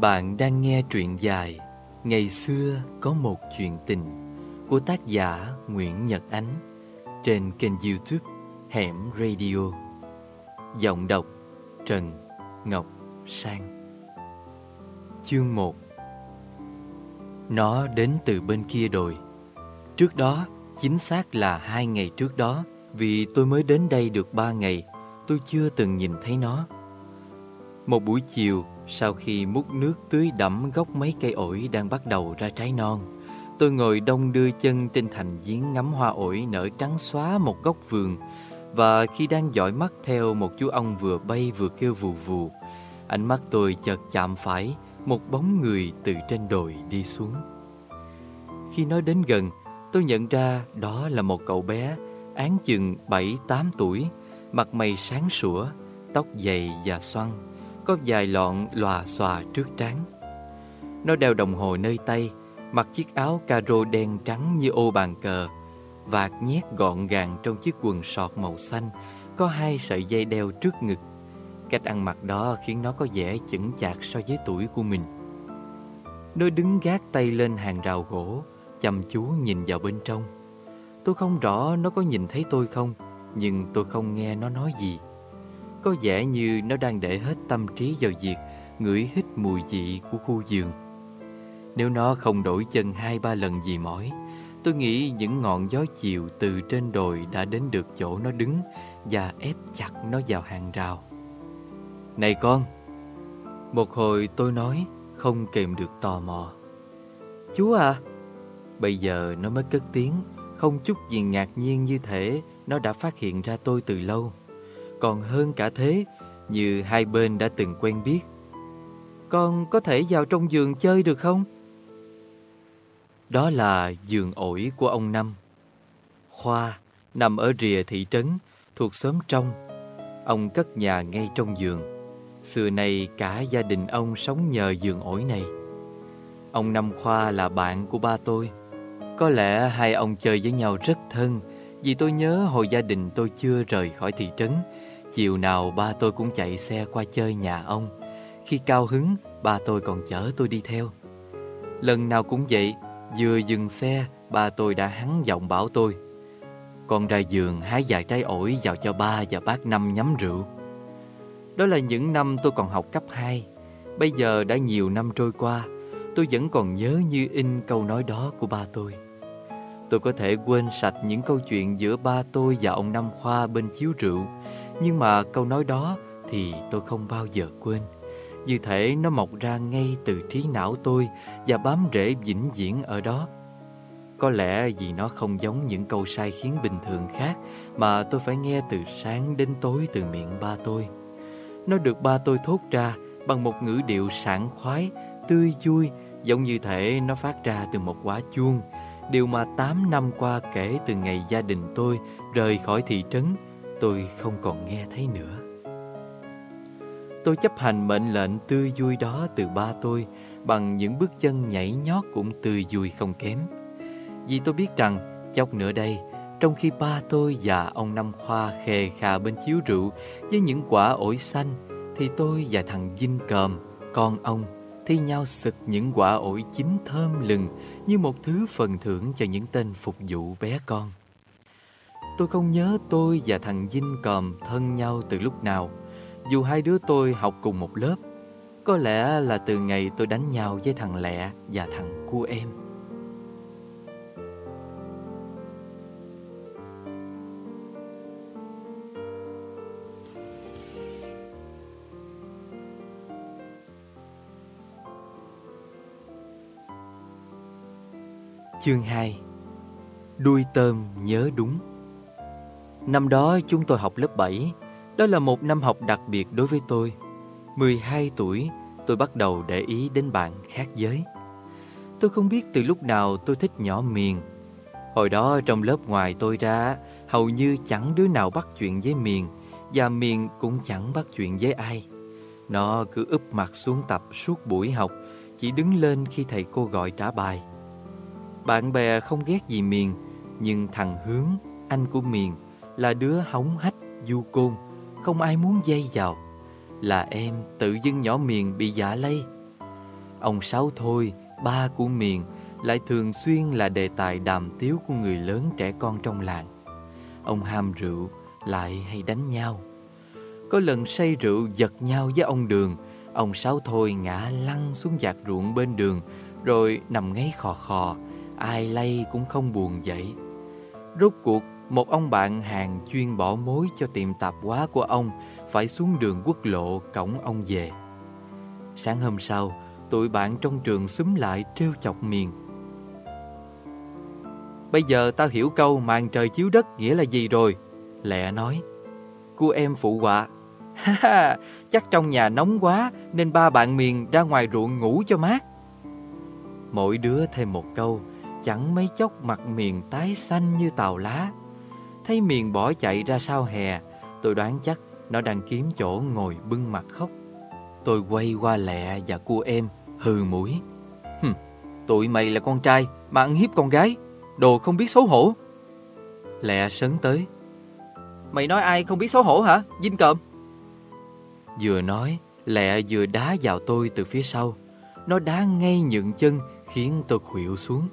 Bạn đang nghe truyện dài Ngày xưa có một chuyện tình của tác giả Nguyễn Nhật Ánh trên kênh youtube Hẻm Radio. Giọng đọc Trần Ngọc Sang Chương 1 Nó đến từ bên kia đồi. Trước đó, chính xác là hai ngày trước đó, vì tôi mới đến đây được ba ngày, tôi chưa từng nhìn thấy nó. Một buổi chiều, sau khi múc nước tưới đẫm gốc mấy cây ổi đang bắt đầu ra trái non, tôi ngồi đông đưa chân trên thành giếng ngắm hoa ổi nở trắng xóa một góc vườn và khi đang dõi mắt theo một chú ong vừa bay vừa kêu vù vù, ánh mắt tôi chợt chạm phải một bóng người từ trên đồi đi xuống. Khi nói đến gần, tôi nhận ra đó là một cậu bé án chừng 7-8 tuổi, mặt mày sáng sủa, tóc dày và xoăn có vài lọn lòa xòa trước trán. Nó đeo đồng hồ nơi tay, mặc chiếc áo caro đen trắng như ô bàn cờ, vạt nhét gọn gàng trong chiếc quần sọt màu xanh, có hai sợi dây đeo trước ngực. Cách ăn mặc đó khiến nó có vẻ chững chạc so với tuổi của mình. Nó đứng gác tay lên hàng rào gỗ, chăm chú nhìn vào bên trong. Tôi không rõ nó có nhìn thấy tôi không, nhưng tôi không nghe nó nói gì. Có vẻ như nó đang để hết tâm trí vào việc ngửi hít mùi vị của khu vườn. Nếu nó không đổi chân hai ba lần gì mỏi, tôi nghĩ những ngọn gió chiều từ trên đồi đã đến được chỗ nó đứng và ép chặt nó vào hàng rào. Này con! Một hồi tôi nói, không kèm được tò mò. Chú à! Bây giờ nó mới cất tiếng, không chút gì ngạc nhiên như thể nó đã phát hiện ra tôi từ lâu còn hơn cả thế, như hai bên đã từng quen biết. Con có thể vào trong giường chơi được không? Đó là giường ổi của ông Năm. Khoa nằm ở rìa thị trấn, thuộc xóm trong. Ông cất nhà ngay trong giường. Xưa nay cả gia đình ông sống nhờ giường ổi này. Ông Năm Khoa là bạn của ba tôi. Có lẽ hai ông chơi với nhau rất thân, vì tôi nhớ hồi gia đình tôi chưa rời khỏi thị trấn Chiều nào ba tôi cũng chạy xe qua chơi nhà ông. Khi cao hứng, ba tôi còn chở tôi đi theo. Lần nào cũng vậy, Vừa dừng xe, ba tôi đã hắn giọng bảo tôi, Con ra giường hái vài trái ổi vào cho ba và bác Năm nhắm rượu. Đó là những năm tôi còn học cấp 2 Bây giờ đã nhiều năm trôi qua, Tôi vẫn còn nhớ như in câu nói đó của ba tôi. Tôi có thể quên sạch những câu chuyện giữa ba tôi và ông Năm Khoa bên chiếu rượu nhưng mà câu nói đó thì tôi không bao giờ quên. Như thể nó mọc ra ngay từ trí não tôi Và bám rễ vĩnh viễn ở đó. Có lẽ vì nó không giống những câu sai khiến bình thường khác Mà tôi phải nghe từ sáng đến tối từ miệng ba tôi. Nó được ba tôi thốt ra bằng một ngữ điệu sảng khoái, tươi vui Giống như thể nó phát ra từ một quả chuông Điều mà 8 năm qua kể từ ngày gia đình tôi rời khỏi thị trấn tôi không còn nghe thấy nữa. Tôi chấp hành mệnh lệnh tươi vui đó từ ba tôi bằng những bước chân nhảy nhót cũng tươi vui không kém. Vì tôi biết rằng chốc nữa đây, trong khi ba tôi và ông Năm Khoa khề khà bên chiếu rượu với những quả ổi xanh, thì tôi và thằng Vinh Còm, con ông, thi nhau sực những quả ổi chín thơm lừng như một thứ phần thưởng cho những tên phục vụ bé con. Tôi không nhớ tôi và thằng Vinh Còm thân nhau từ lúc nào. Dù hai đứa tôi học cùng một lớp, Có lẽ là từ ngày tôi đánh nhau với thằng Lẹ và thằng cu em. Chương 2 Đuôi tôm nhớ đúng. Năm đó chúng tôi học lớp 7 Đó là một năm học đặc biệt đối với tôi. 12 tuổi tôi bắt đầu để ý đến bạn khác giới. Tôi không biết từ lúc nào tôi thích nhỏ miền Hồi đó trong lớp ngoài tôi ra Hầu như chẳng đứa nào bắt chuyện với miền Và miền cũng chẳng bắt chuyện với ai. Nó cứ úp mặt xuống tập suốt buổi học Chỉ đứng lên khi thầy cô gọi trả bài. Bạn bè không ghét gì miền Nhưng thằng Hướng, anh của miền là đứa hóng hách, du côn, không ai muốn dây vào. Là em tự dưng nhỏ miền bị giả lây. Ông Sáu Thôi, ba của Miền, lại thường xuyên là đề tài đàm tiếu của người lớn trẻ con trong làng. Ông ham rượu, lại hay đánh nhau. Có lần say rượu giật nhau với ông Đường, ông Sáu Thôi ngã lăn xuống giạc ruộng bên đường, rồi nằm ngáy khò khò, ai lay cũng không buồn dậy. Rốt cuộc, một ông bạn hàng chuyên bỏ mối cho tiệm tạp hóa của ông phải xuống đường quốc lộ cổng ông về. Sáng hôm sau, tụi bạn trong trường xúm lại trêu chọc miền. Bây giờ tao hiểu câu màn trời chiếu đất nghĩa là gì rồi. Lẹ nói. Cô em phụ họa. Ha ha, chắc trong nhà nóng quá nên ba bạn miền ra ngoài ruộng ngủ cho mát. Mỗi đứa thêm một câu, chẳng mấy chốc mặt miền tái xanh như tàu lá. Thấy miền bỏ chạy ra sau hè, tôi đoán chắc nó đang kiếm chỗ ngồi bưng mặt khóc. Tôi quay qua lẹ và cua em, hừ mũi. Hừm, tụi mày là con trai mà ăn hiếp con gái, đồ không biết xấu hổ. Lẹ sấn tới. Mày nói ai không biết xấu hổ hả, Vinh Cộm? Vừa nói, Lẹ vừa đá vào tôi từ phía sau. Nó đá ngay nhượng chân khiến tôi khuỵu xuống.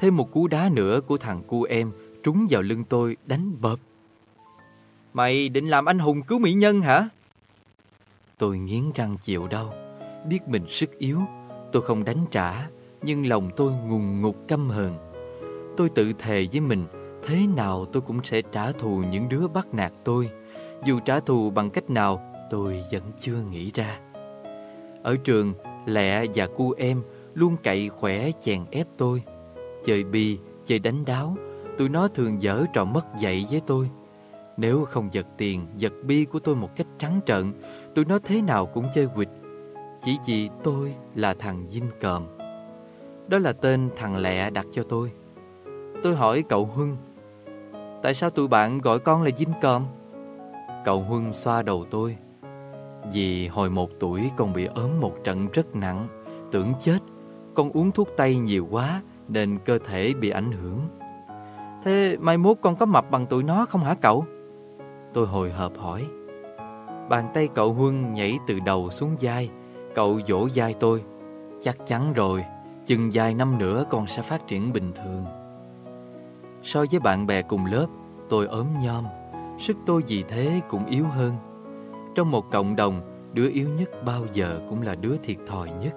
Thêm một cú đá nữa của thằng cu em trúng vào lưng tôi đánh bợp. Mày định làm anh hùng cứu mỹ nhân hả? Tôi nghiến răng chịu đau, biết mình sức yếu. Tôi không đánh trả, nhưng lòng tôi ngùng ngục căm hờn. Tôi tự thề với mình, thế nào tôi cũng sẽ trả thù những đứa bắt nạt tôi. Dù trả thù bằng cách nào, tôi vẫn chưa nghĩ ra. Ở trường, Lẹ và cu em luôn cậy khỏe chèn ép tôi. Chơi bi, chơi đánh đáo, tụi nó thường dở trò mất dạy với tôi. Nếu không giật tiền, giật bi của tôi một cách trắng trợn, tụi nó thế nào cũng chơi quịch. Chỉ vì tôi là thằng Vinh Còm. Đó là tên thằng Lẹ đặt cho tôi. Tôi hỏi cậu hưng tại sao tụi bạn gọi con là Vinh Còm? Cậu Huân xoa đầu tôi. Vì hồi một tuổi con bị ốm một trận rất nặng, tưởng chết. Con uống thuốc tây nhiều quá nên cơ thể bị ảnh hưởng. Thế mai mốt con có mập bằng tụi nó không hả cậu? Tôi hồi hộp hỏi. Bàn tay cậu Huân nhảy từ đầu xuống vai, cậu vỗ vai tôi. Chắc chắn rồi, chừng vài năm nữa con sẽ phát triển bình thường. So với bạn bè cùng lớp, tôi ốm nhom, sức tôi vì thế cũng yếu hơn. Trong một cộng đồng, đứa yếu nhất bao giờ cũng là đứa thiệt thòi nhất.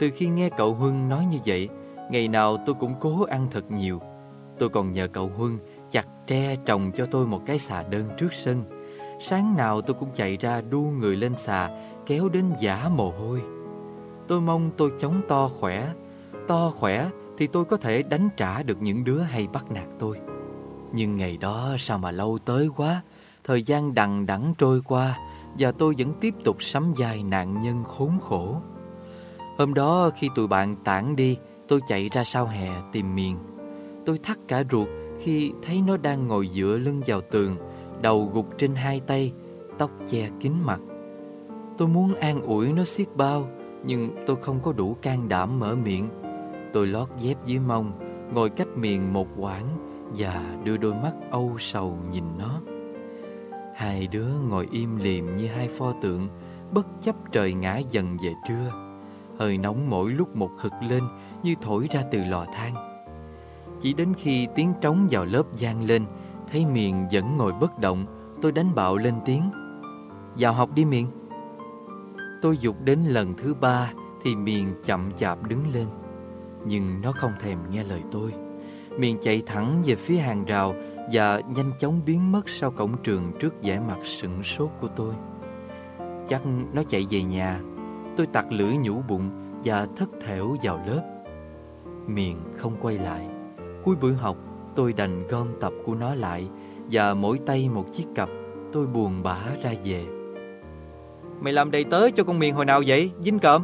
Từ khi nghe cậu Huân nói như vậy, ngày nào tôi cũng cố ăn thật nhiều. Tôi còn nhờ cậu Huân chặt tre trồng cho tôi một cái xà đơn trước sân. Sáng nào tôi cũng chạy ra đu người lên xà, kéo đến giả mồ hôi. Tôi mong tôi chống to khỏe. To khỏe thì tôi có thể đánh trả được những đứa hay bắt nạt tôi. Nhưng ngày đó sao mà lâu tới quá, thời gian đằng đẵng trôi qua và tôi vẫn tiếp tục sắm dài nạn nhân khốn khổ. Hôm đó khi tụi bạn tản đi, tôi chạy ra sau hè tìm miền. Tôi thắt cả ruột khi thấy nó đang ngồi dựa lưng vào tường, đầu gục trên hai tay, tóc che kín mặt. Tôi muốn an ủi nó xiết bao, nhưng tôi không có đủ can đảm mở miệng. Tôi lót dép dưới mông, ngồi cách miệng một quãng và đưa đôi mắt âu sầu nhìn nó. Hai đứa ngồi im lìm như hai pho tượng, bất chấp trời ngã dần về trưa. Hơi nóng mỗi lúc một khực lên như thổi ra từ lò than. Chỉ đến khi tiếng trống vào lớp gian lên, thấy Miền vẫn ngồi bất động, tôi đánh bạo lên tiếng. Vào học đi Miền. Tôi dục đến lần thứ ba thì Miền chậm chạp đứng lên. Nhưng nó không thèm nghe lời tôi. Miền chạy thẳng về phía hàng rào và nhanh chóng biến mất sau cổng trường trước vẻ mặt sững sốt của tôi. Chắc nó chạy về nhà. Tôi tặc lưỡi nhủ bụng và thất thểu vào lớp. Miền không quay lại. Cuối buổi học, tôi đành gom tập của nó lại và mỗi tay một chiếc cặp, tôi buồn bã ra về. Mày làm đầy tớ cho con Miền hồi nào vậy, Vinh Cộm?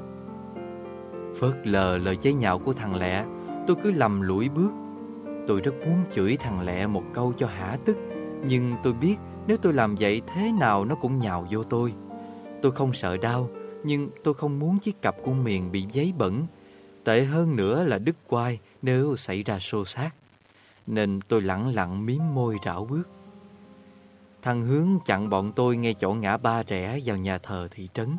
Phớt lờ lời chế nhạo của thằng Lẹ, tôi cứ lầm lũi bước. Tôi rất muốn chửi thằng Lẹ một câu cho hả tức, nhưng tôi biết nếu tôi làm vậy thế nào nó cũng nhào vô tôi. Tôi không sợ đau, nhưng tôi không muốn chiếc cặp của Miền bị giấy bẩn. Tệ hơn nữa là đứt quai nếu xảy ra xô xát. Nên tôi lặng lặng miếm môi rảo bước. Thằng Hướng chặn bọn tôi ngay chỗ ngã ba rẽ vào nhà thờ thị trấn.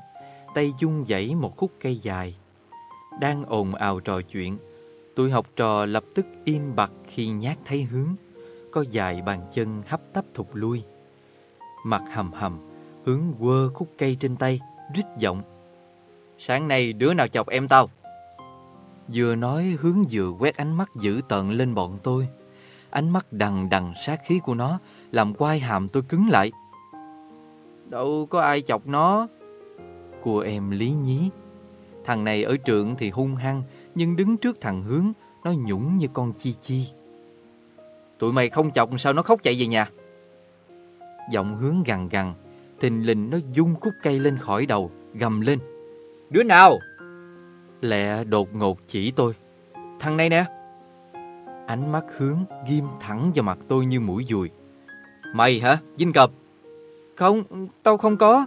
Tay dung dãy một khúc cây dài. đang ồn ào trò chuyện. Tụi học trò lập tức im bặt khi nhát thấy hướng. Có dài bàn chân hấp tấp thụt lui. Mặt hầm hầm, hướng quơ khúc cây trên tay, rít giọng. Sáng nay đứa nào chọc em tao? Vừa nói hướng vừa quét ánh mắt dữ tợn lên bọn tôi. Ánh mắt đằng đằng sát khí của nó làm quai hàm tôi cứng lại. Đâu có ai chọc nó. Cô em lý nhí. Thằng này ở trường thì hung hăng, nhưng đứng trước thằng hướng, nó nhũng như con chi chi. Tụi mày không chọc sao nó khóc chạy về nhà. Giọng hướng gằn gằn, thình lình nó dung khúc cây lên khỏi đầu, gầm lên. Đứa nào? Lẹ đột ngột chỉ tôi. Thằng này nè. Ánh mắt hướng ghim thẳng vào mặt tôi như mũi dùi. Mày hả? Dinh Cập? Không, tao không có.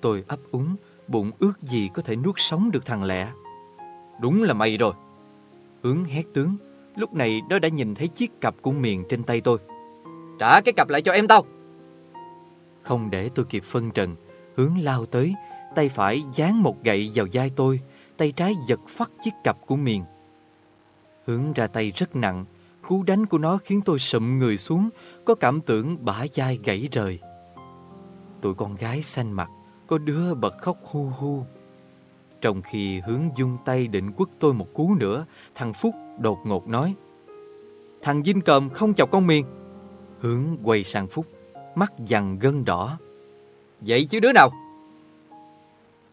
Tôi ấp úng, bụng ước gì có thể nuốt sống được thằng lẹ. Đúng là mày rồi. Hướng hét tướng, lúc này nó đã nhìn thấy chiếc cặp của miền trên tay tôi. Trả cái cặp lại cho em tao. Không để tôi kịp phân trần, hướng lao tới, tay phải dán một gậy vào vai tôi, tay trái giật phát chiếc cặp của miền. Hướng ra tay rất nặng, cú đánh của nó khiến tôi sụm người xuống, có cảm tưởng bả vai gãy rời. Tụi con gái xanh mặt, có đứa bật khóc hu hu. Trong khi hướng dung tay định quất tôi một cú nữa, thằng Phúc đột ngột nói. Thằng Vinh cầm không chọc con miền. Hướng quay sang Phúc, mắt dằn gân đỏ. Vậy chứ đứa nào?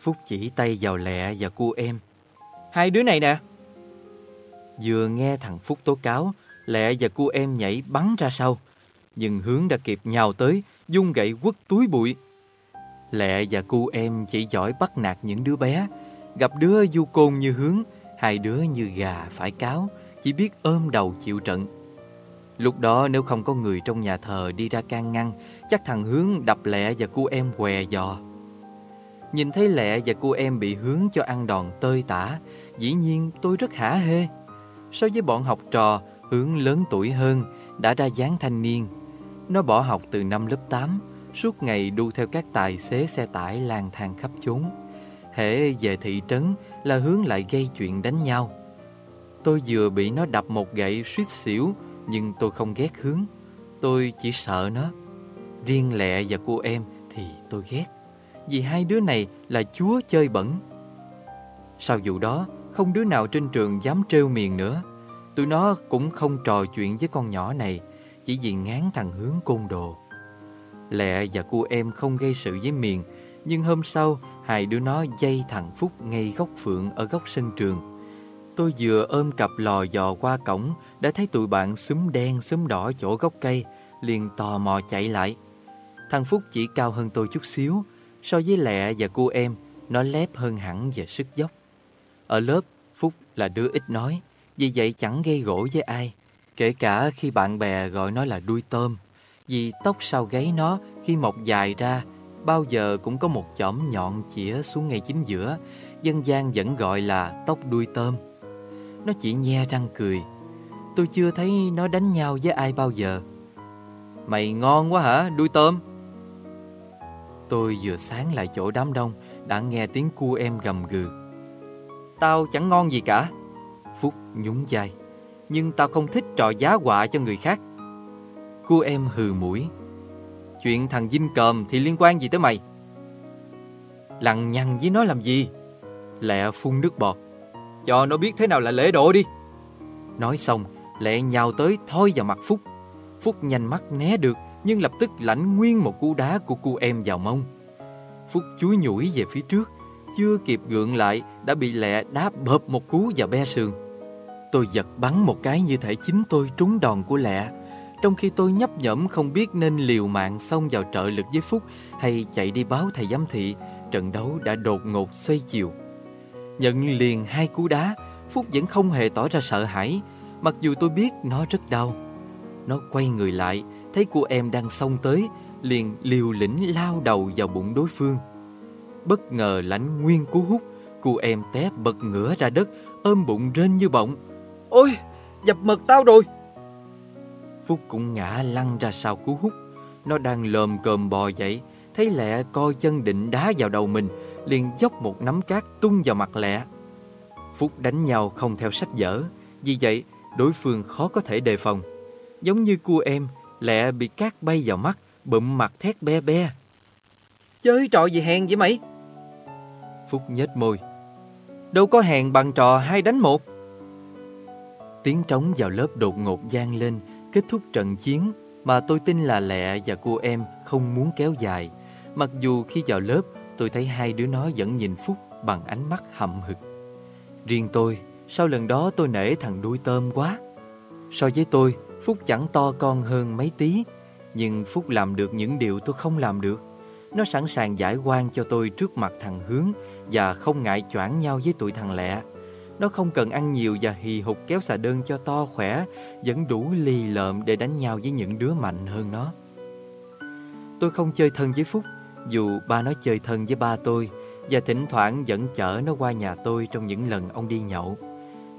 Phúc chỉ tay vào lẹ và cô em. Hai đứa này nè. Vừa nghe thằng Phúc tố cáo, lẹ và cô em nhảy bắn ra sau. Nhưng hướng đã kịp nhào tới, dung gậy quất túi bụi. Lẹ và cô em chỉ giỏi bắt nạt những đứa bé. Gặp đứa du côn như hướng, hai đứa như gà phải cáo, chỉ biết ôm đầu chịu trận. Lúc đó nếu không có người trong nhà thờ đi ra can ngăn, chắc thằng hướng đập lẹ và cô em què giò. Nhìn thấy lẹ và cô em bị hướng cho ăn đòn tơi tả, dĩ nhiên tôi rất hả hê. So với bọn học trò, hướng lớn tuổi hơn, đã ra dáng thanh niên. Nó bỏ học từ năm lớp 8, suốt ngày đu theo các tài xế xe tải lang thang khắp chốn. Hễ về thị trấn là hướng lại gây chuyện đánh nhau. Tôi vừa bị nó đập một gậy suýt xỉu, nhưng tôi không ghét hướng. Tôi chỉ sợ nó. Riêng lẹ và cô em thì tôi ghét vì hai đứa này là chúa chơi bẩn. Sau vụ đó, không đứa nào trên trường dám trêu miền nữa. Tụi nó cũng không trò chuyện với con nhỏ này, chỉ vì ngán thằng hướng côn đồ. Lẹ và cô em không gây sự với miền, nhưng hôm sau, hai đứa nó dây thằng Phúc ngay góc phượng ở góc sân trường. Tôi vừa ôm cặp lò dò qua cổng, đã thấy tụi bạn xúm đen xúm đỏ chỗ gốc cây, liền tò mò chạy lại. Thằng Phúc chỉ cao hơn tôi chút xíu, So với Lẹ và cô em, nó lép hơn hẳn về sức dốc. Ở lớp, Phúc là đứa ít nói, vì vậy chẳng gây gỗ với ai. Kể cả khi bạn bè gọi nó là đuôi tôm, vì tóc sau gáy nó khi mọc dài ra, bao giờ cũng có một chỏm nhọn chĩa xuống ngay chính giữa, dân gian vẫn gọi là tóc đuôi tôm. Nó chỉ nhe răng cười. Tôi chưa thấy nó đánh nhau với ai bao giờ. Mày ngon quá hả, đuôi tôm? Tôi vừa sáng lại chỗ đám đông, Đã nghe tiếng cu em gầm gừ. Tao chẳng ngon gì cả. Phúc nhún vai. Nhưng tao không thích trò giá họa cho người khác. Cu em hừ mũi. Chuyện thằng Vinh cờm thì liên quan gì tới mày? Lằng nhằng với nó làm gì? Lẹ phun nước bọt. Cho nó biết thế nào là lễ độ đi. Nói xong, Lẹ nhào tới thôi vào mặt Phúc. Phúc nhanh mắt né được nhưng lập tức lãnh nguyên một cú đá của cô em vào mông. Phúc chuối nhủi về phía trước, chưa kịp gượng lại đã bị lẹ đá bợp một cú vào be sườn. Tôi giật bắn một cái như thể chính tôi trúng đòn của lẹ, trong khi tôi nhấp nhẫm không biết nên liều mạng xông vào trợ lực với Phúc hay chạy đi báo thầy giám thị, trận đấu đã đột ngột xoay chiều. Nhận liền hai cú đá, Phúc vẫn không hề tỏ ra sợ hãi, mặc dù tôi biết nó rất đau. Nó quay người lại, thấy cô em đang xông tới, liền liều lĩnh lao đầu vào bụng đối phương. Bất ngờ lãnh nguyên cú hút, cô em té bật ngửa ra đất, ôm bụng rên như bọng. Ôi, dập mật tao rồi! Phúc cũng ngã lăn ra sau cú hút. Nó đang lồm cồm bò dậy, thấy lẹ coi chân định đá vào đầu mình, liền dốc một nắm cát tung vào mặt lẹ. Phúc đánh nhau không theo sách vở, vì vậy đối phương khó có thể đề phòng. Giống như cua em, lẹ bị cát bay vào mắt, bụm mặt thét be be. Chơi trò gì hèn vậy mày? Phúc nhếch môi. Đâu có hèn bằng trò hai đánh một. Tiếng trống vào lớp đột ngột gian lên, kết thúc trận chiến mà tôi tin là Lẹ và cô em không muốn kéo dài. Mặc dù khi vào lớp, tôi thấy hai đứa nó vẫn nhìn Phúc bằng ánh mắt hậm hực. Riêng tôi, sau lần đó tôi nể thằng đuôi tôm quá. So với tôi, Phúc chẳng to con hơn mấy tí, nhưng Phúc làm được những điều tôi không làm được. Nó sẵn sàng giải quan cho tôi trước mặt thằng Hướng và không ngại choảng nhau với tụi thằng Lẹ. Nó không cần ăn nhiều và hì hục kéo xà đơn cho to khỏe, vẫn đủ lì lợm để đánh nhau với những đứa mạnh hơn nó. Tôi không chơi thân với Phúc, dù ba nó chơi thân với ba tôi, và thỉnh thoảng vẫn chở nó qua nhà tôi trong những lần ông đi nhậu.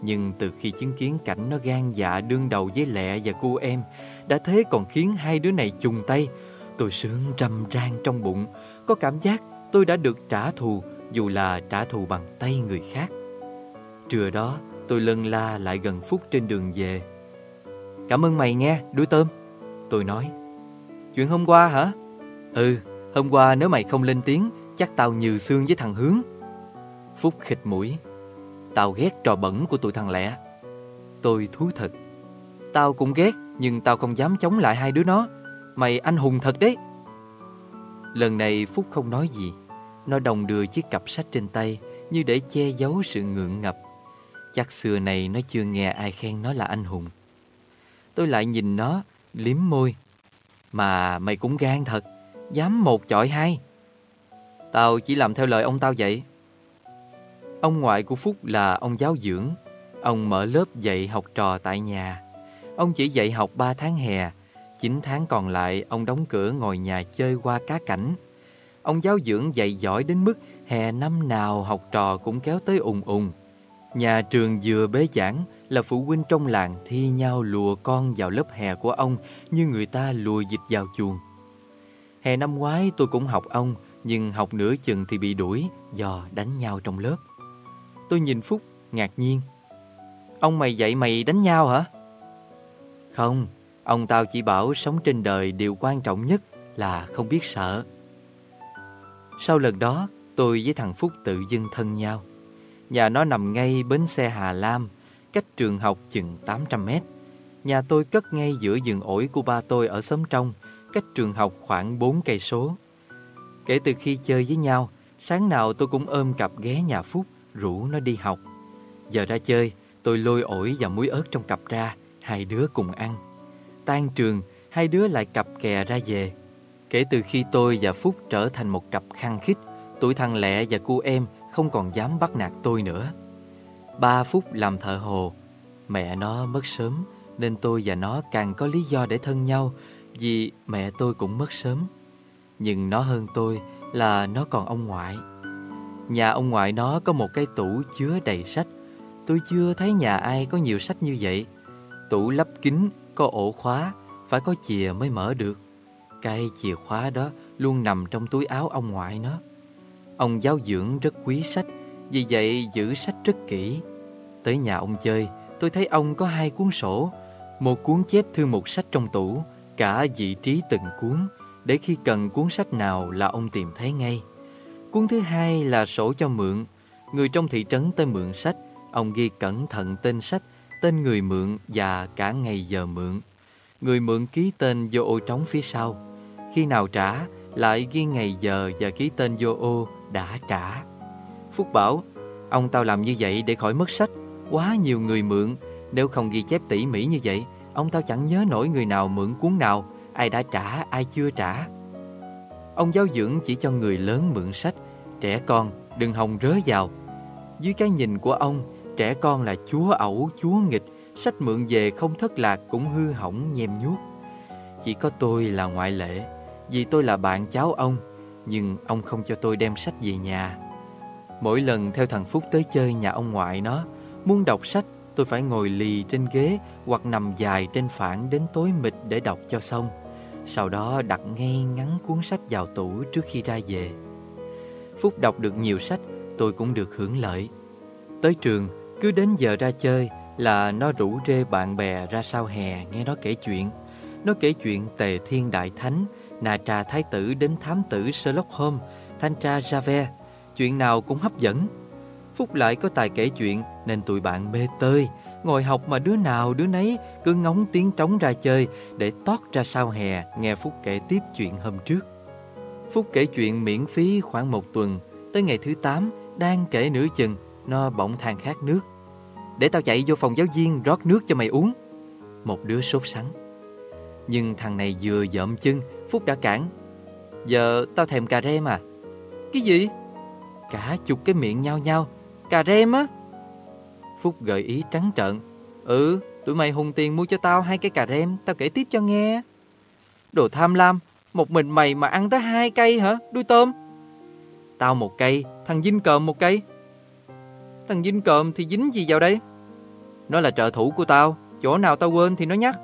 Nhưng từ khi chứng kiến cảnh nó gan dạ đương đầu với Lẹ và cô em, đã thế còn khiến hai đứa này chùng tay. Tôi sướng rầm rang trong bụng, có cảm giác tôi đã được trả thù, dù là trả thù bằng tay người khác. Trưa đó, tôi lân la lại gần Phúc trên đường về. Cảm ơn mày nghe, đuôi tôm. Tôi nói. Chuyện hôm qua hả? Ừ, hôm qua nếu mày không lên tiếng, chắc tao nhừ xương với thằng Hướng. Phúc khịt mũi. Tao ghét trò bẩn của tụi thằng lẹ. Tôi thú thật. Tao cũng ghét, nhưng tao không dám chống lại hai đứa nó. Mày anh hùng thật đấy. Lần này Phúc không nói gì. Nó đồng đưa chiếc cặp sách trên tay như để che giấu sự ngượng ngập. Chắc xưa này nó chưa nghe ai khen nó là anh hùng. Tôi lại nhìn nó, liếm môi. Mà mày cũng gan thật, dám một chọi hai. Tao chỉ làm theo lời ông tao vậy. Ông ngoại của Phúc là ông giáo dưỡng. Ông mở lớp dạy học trò tại nhà. Ông chỉ dạy học 3 tháng hè, 9 tháng còn lại ông đóng cửa ngồi nhà chơi qua cá cảnh. Ông giáo dưỡng dạy giỏi đến mức hè năm nào học trò cũng kéo tới ùng ùng. Nhà trường vừa bế giảng là phụ huynh trong làng thi nhau lùa con vào lớp hè của ông như người ta lùa dịch vào chuồng. Hè năm ngoái tôi cũng học ông, nhưng học nửa chừng thì bị đuổi do đánh nhau trong lớp. Tôi nhìn Phúc, ngạc nhiên. Ông mày dạy mày đánh nhau hả? Không, ông tao chỉ bảo sống trên đời điều quan trọng nhất là không biết sợ. Sau lần đó, tôi với thằng Phúc tự dưng thân nhau. Nhà nó nằm ngay bến xe Hà Lam, cách trường học chừng 800 mét. Nhà tôi cất ngay giữa vườn ổi của ba tôi ở xóm trong, cách trường học khoảng 4 cây số. Kể từ khi chơi với nhau, sáng nào tôi cũng ôm cặp ghé nhà Phúc, rủ nó đi học. Giờ ra chơi, tôi lôi ổi và muối ớt trong cặp ra, hai đứa cùng ăn. Tan trường, hai đứa lại cặp kè ra về. Kể từ khi tôi và Phúc trở thành một cặp khăng khít, tuổi thằng Lẹ và cô em không còn dám bắt nạt tôi nữa. Ba Phúc làm thợ hồ, mẹ nó mất sớm nên tôi và nó càng có lý do để thân nhau vì mẹ tôi cũng mất sớm. Nhưng nó hơn tôi là nó còn ông ngoại. Nhà ông ngoại nó có một cái tủ chứa đầy sách. Tôi chưa thấy nhà ai có nhiều sách như vậy. Tủ lắp kính, có ổ khóa, phải có chìa mới mở được. Cái chìa khóa đó luôn nằm trong túi áo ông ngoại nó. Ông giáo dưỡng rất quý sách, vì vậy giữ sách rất kỹ. Tới nhà ông chơi, tôi thấy ông có hai cuốn sổ, một cuốn chép thư mục sách trong tủ, cả vị trí từng cuốn, để khi cần cuốn sách nào là ông tìm thấy ngay. Cuốn thứ hai là sổ cho mượn. Người trong thị trấn tới mượn sách, ông ghi cẩn thận tên sách, tên người mượn và cả ngày giờ mượn. Người mượn ký tên vô ô trống phía sau. Khi nào trả, lại ghi ngày giờ và ký tên vô ô đã trả. Phúc bảo, ông tao làm như vậy để khỏi mất sách. Quá nhiều người mượn, nếu không ghi chép tỉ mỉ như vậy, ông tao chẳng nhớ nổi người nào mượn cuốn nào, ai đã trả, ai chưa trả. Ông giáo dưỡng chỉ cho người lớn mượn sách, trẻ con đừng hòng rớ vào. Dưới cái nhìn của ông, trẻ con là chúa ẩu, chúa nghịch, sách mượn về không thất lạc cũng hư hỏng nhem nhuốc. Chỉ có tôi là ngoại lệ, vì tôi là bạn cháu ông, nhưng ông không cho tôi đem sách về nhà. Mỗi lần theo thằng Phúc tới chơi nhà ông ngoại nó, muốn đọc sách tôi phải ngồi lì trên ghế hoặc nằm dài trên phản đến tối mịt để đọc cho xong. Sau đó đặt ngay ngắn cuốn sách vào tủ trước khi ra về. Phúc đọc được nhiều sách, tôi cũng được hưởng lợi. Tới trường, Cứ đến giờ ra chơi là nó rủ rê bạn bè ra sau hè nghe nó kể chuyện. Nó kể chuyện Tề Thiên Đại Thánh, Nà Trà Thái Tử đến thám tử Sherlock Holmes, thanh tra Javert. Chuyện nào cũng hấp dẫn. Phúc lại có tài kể chuyện nên tụi bạn mê tơi. Ngồi học mà đứa nào đứa nấy cứ ngóng tiếng trống ra chơi để tót ra sau hè nghe Phúc kể tiếp chuyện hôm trước. Phúc kể chuyện miễn phí khoảng một tuần. Tới ngày thứ 8, đang kể nửa chừng, nó bỗng than khát nước. Để tao chạy vô phòng giáo viên rót nước cho mày uống. Một đứa sốt sắng. Nhưng thằng này vừa dậm chân, Phúc đã cản. Giờ tao thèm cà rem à? Cái gì? Cả chục cái miệng nhau nhau. Cà rem á? Phúc gợi ý trắng trợn. Ừ, tụi mày hùng tiền mua cho tao hai cái cà rem, tao kể tiếp cho nghe. Đồ tham lam, một mình mày mà ăn tới hai cây hả, đuôi tôm? Tao một cây, thằng Vinh cờm một cây. Thằng Vinh cờm thì dính gì vào đây? Nó là trợ thủ của tao, chỗ nào tao quên thì nó nhắc.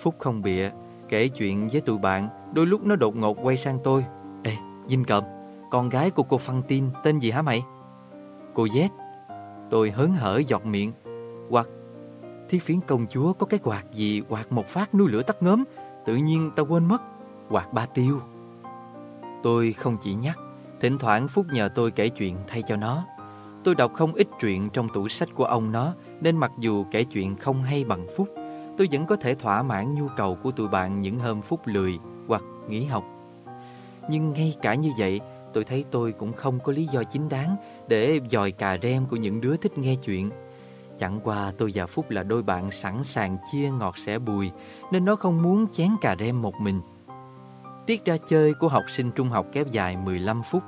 Phúc không bịa, kể chuyện với tụi bạn, đôi lúc nó đột ngột quay sang tôi. Ê, Vinh cờm, con gái của cô Phan Tin tên gì hả mày? Cô Z. Tôi hớn hở giọt miệng. Hoặc thiết phiến công chúa có cái quạt gì quạt một phát nuôi lửa tắt ngớm, tự nhiên ta quên mất. Quạt ba tiêu. Tôi không chỉ nhắc, thỉnh thoảng Phúc nhờ tôi kể chuyện thay cho nó. Tôi đọc không ít truyện trong tủ sách của ông nó, nên mặc dù kể chuyện không hay bằng Phúc, tôi vẫn có thể thỏa mãn nhu cầu của tụi bạn những hôm Phúc lười hoặc nghỉ học. Nhưng ngay cả như vậy, tôi thấy tôi cũng không có lý do chính đáng để dòi cà rem của những đứa thích nghe chuyện. Chẳng qua tôi và Phúc là đôi bạn sẵn sàng chia ngọt sẻ bùi, nên nó không muốn chén cà rem một mình. Tiết ra chơi của học sinh trung học kéo dài 15 phút.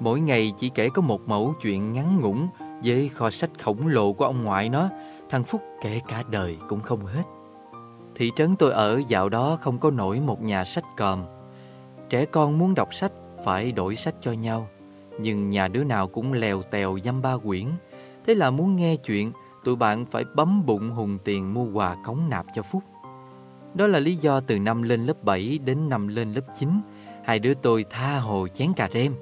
Mỗi ngày chỉ kể có một mẫu chuyện ngắn ngủn với kho sách khổng lồ của ông ngoại nó, thằng Phúc kể cả đời cũng không hết. Thị trấn tôi ở dạo đó không có nổi một nhà sách còm. Trẻ con muốn đọc sách phải đổi sách cho nhau, nhưng nhà đứa nào cũng lèo tèo dăm ba quyển. Thế là muốn nghe chuyện, tụi bạn phải bấm bụng hùng tiền mua quà cống nạp cho Phúc. Đó là lý do từ năm lên lớp 7 đến năm lên lớp 9, hai đứa tôi tha hồ chén cà rem.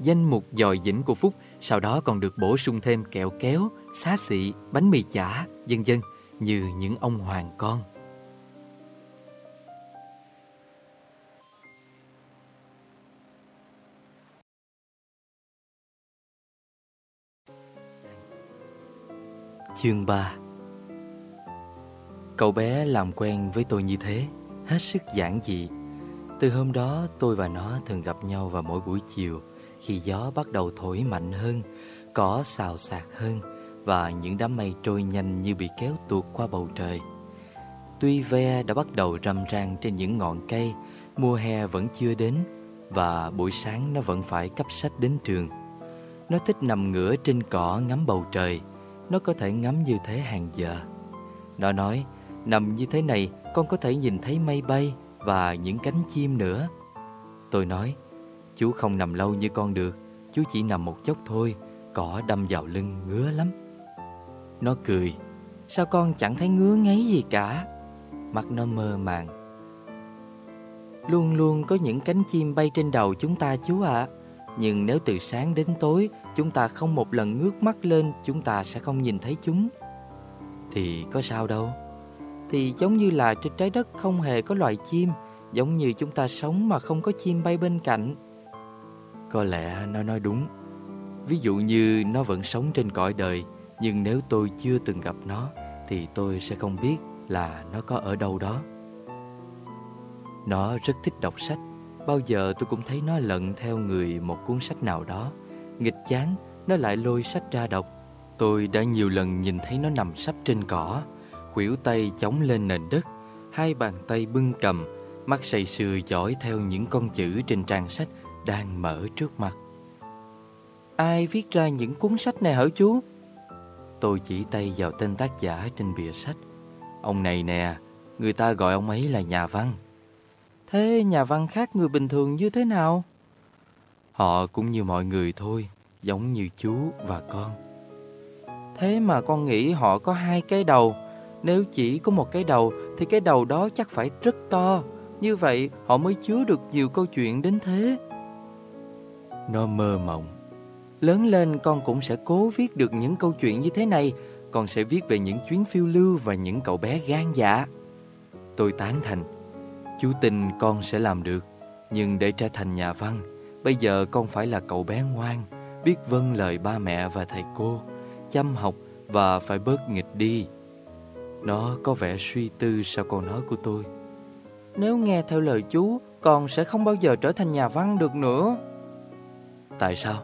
Danh mục dòi dĩnh của Phúc sau đó còn được bổ sung thêm kẹo kéo, xá xị, bánh mì chả, vân vân như những ông hoàng con. Chương 3 Cậu bé làm quen với tôi như thế, hết sức giản dị. Từ hôm đó tôi và nó thường gặp nhau vào mỗi buổi chiều khi gió bắt đầu thổi mạnh hơn, cỏ xào xạc hơn và những đám mây trôi nhanh như bị kéo tuột qua bầu trời. Tuy ve đã bắt đầu râm ran trên những ngọn cây, mùa hè vẫn chưa đến và buổi sáng nó vẫn phải cấp sách đến trường. Nó thích nằm ngửa trên cỏ ngắm bầu trời, nó có thể ngắm như thế hàng giờ. Nó nói, nằm như thế này con có thể nhìn thấy mây bay và những cánh chim nữa. Tôi nói, chú không nằm lâu như con được, chú chỉ nằm một chốc thôi, cỏ đâm vào lưng ngứa lắm. Nó cười, sao con chẳng thấy ngứa ngáy gì cả? Mắt nó mơ màng. Luôn luôn có những cánh chim bay trên đầu chúng ta chú ạ. À. Nhưng nếu từ sáng đến tối chúng ta không một lần ngước mắt lên, chúng ta sẽ không nhìn thấy chúng. Thì có sao đâu. Thì giống như là trên trái đất không hề có loài chim, giống như chúng ta sống mà không có chim bay bên cạnh. Có lẽ nó nói đúng. Ví dụ như nó vẫn sống trên cõi đời, nhưng nếu tôi chưa từng gặp nó, thì tôi sẽ không biết là nó có ở đâu đó. Nó rất thích đọc sách Bao giờ tôi cũng thấy nó lận theo người một cuốn sách nào đó Nghịch chán, nó lại lôi sách ra đọc Tôi đã nhiều lần nhìn thấy nó nằm sắp trên cỏ khuỷu tay chống lên nền đất Hai bàn tay bưng cầm Mắt say sưa dõi theo những con chữ trên trang sách đang mở trước mặt Ai viết ra những cuốn sách này hả chú? Tôi chỉ tay vào tên tác giả trên bìa sách Ông này nè, người ta gọi ông ấy là nhà văn Thế nhà văn khác người bình thường như thế nào? Họ cũng như mọi người thôi, giống như chú và con. Thế mà con nghĩ họ có hai cái đầu. Nếu chỉ có một cái đầu thì cái đầu đó chắc phải rất to. Như vậy họ mới chứa được nhiều câu chuyện đến thế. Nó mơ mộng. Lớn lên con cũng sẽ cố viết được những câu chuyện như thế này. Con sẽ viết về những chuyến phiêu lưu và những cậu bé gan dạ. Tôi tán thành. Chú tin con sẽ làm được. Nhưng để trở thành nhà văn, bây giờ con phải là cậu bé ngoan, biết vâng lời ba mẹ và thầy cô, chăm học và phải bớt nghịch đi. Nó có vẻ suy tư sau câu nói của tôi. Nếu nghe theo lời chú, con sẽ không bao giờ trở thành nhà văn được nữa. Tại sao?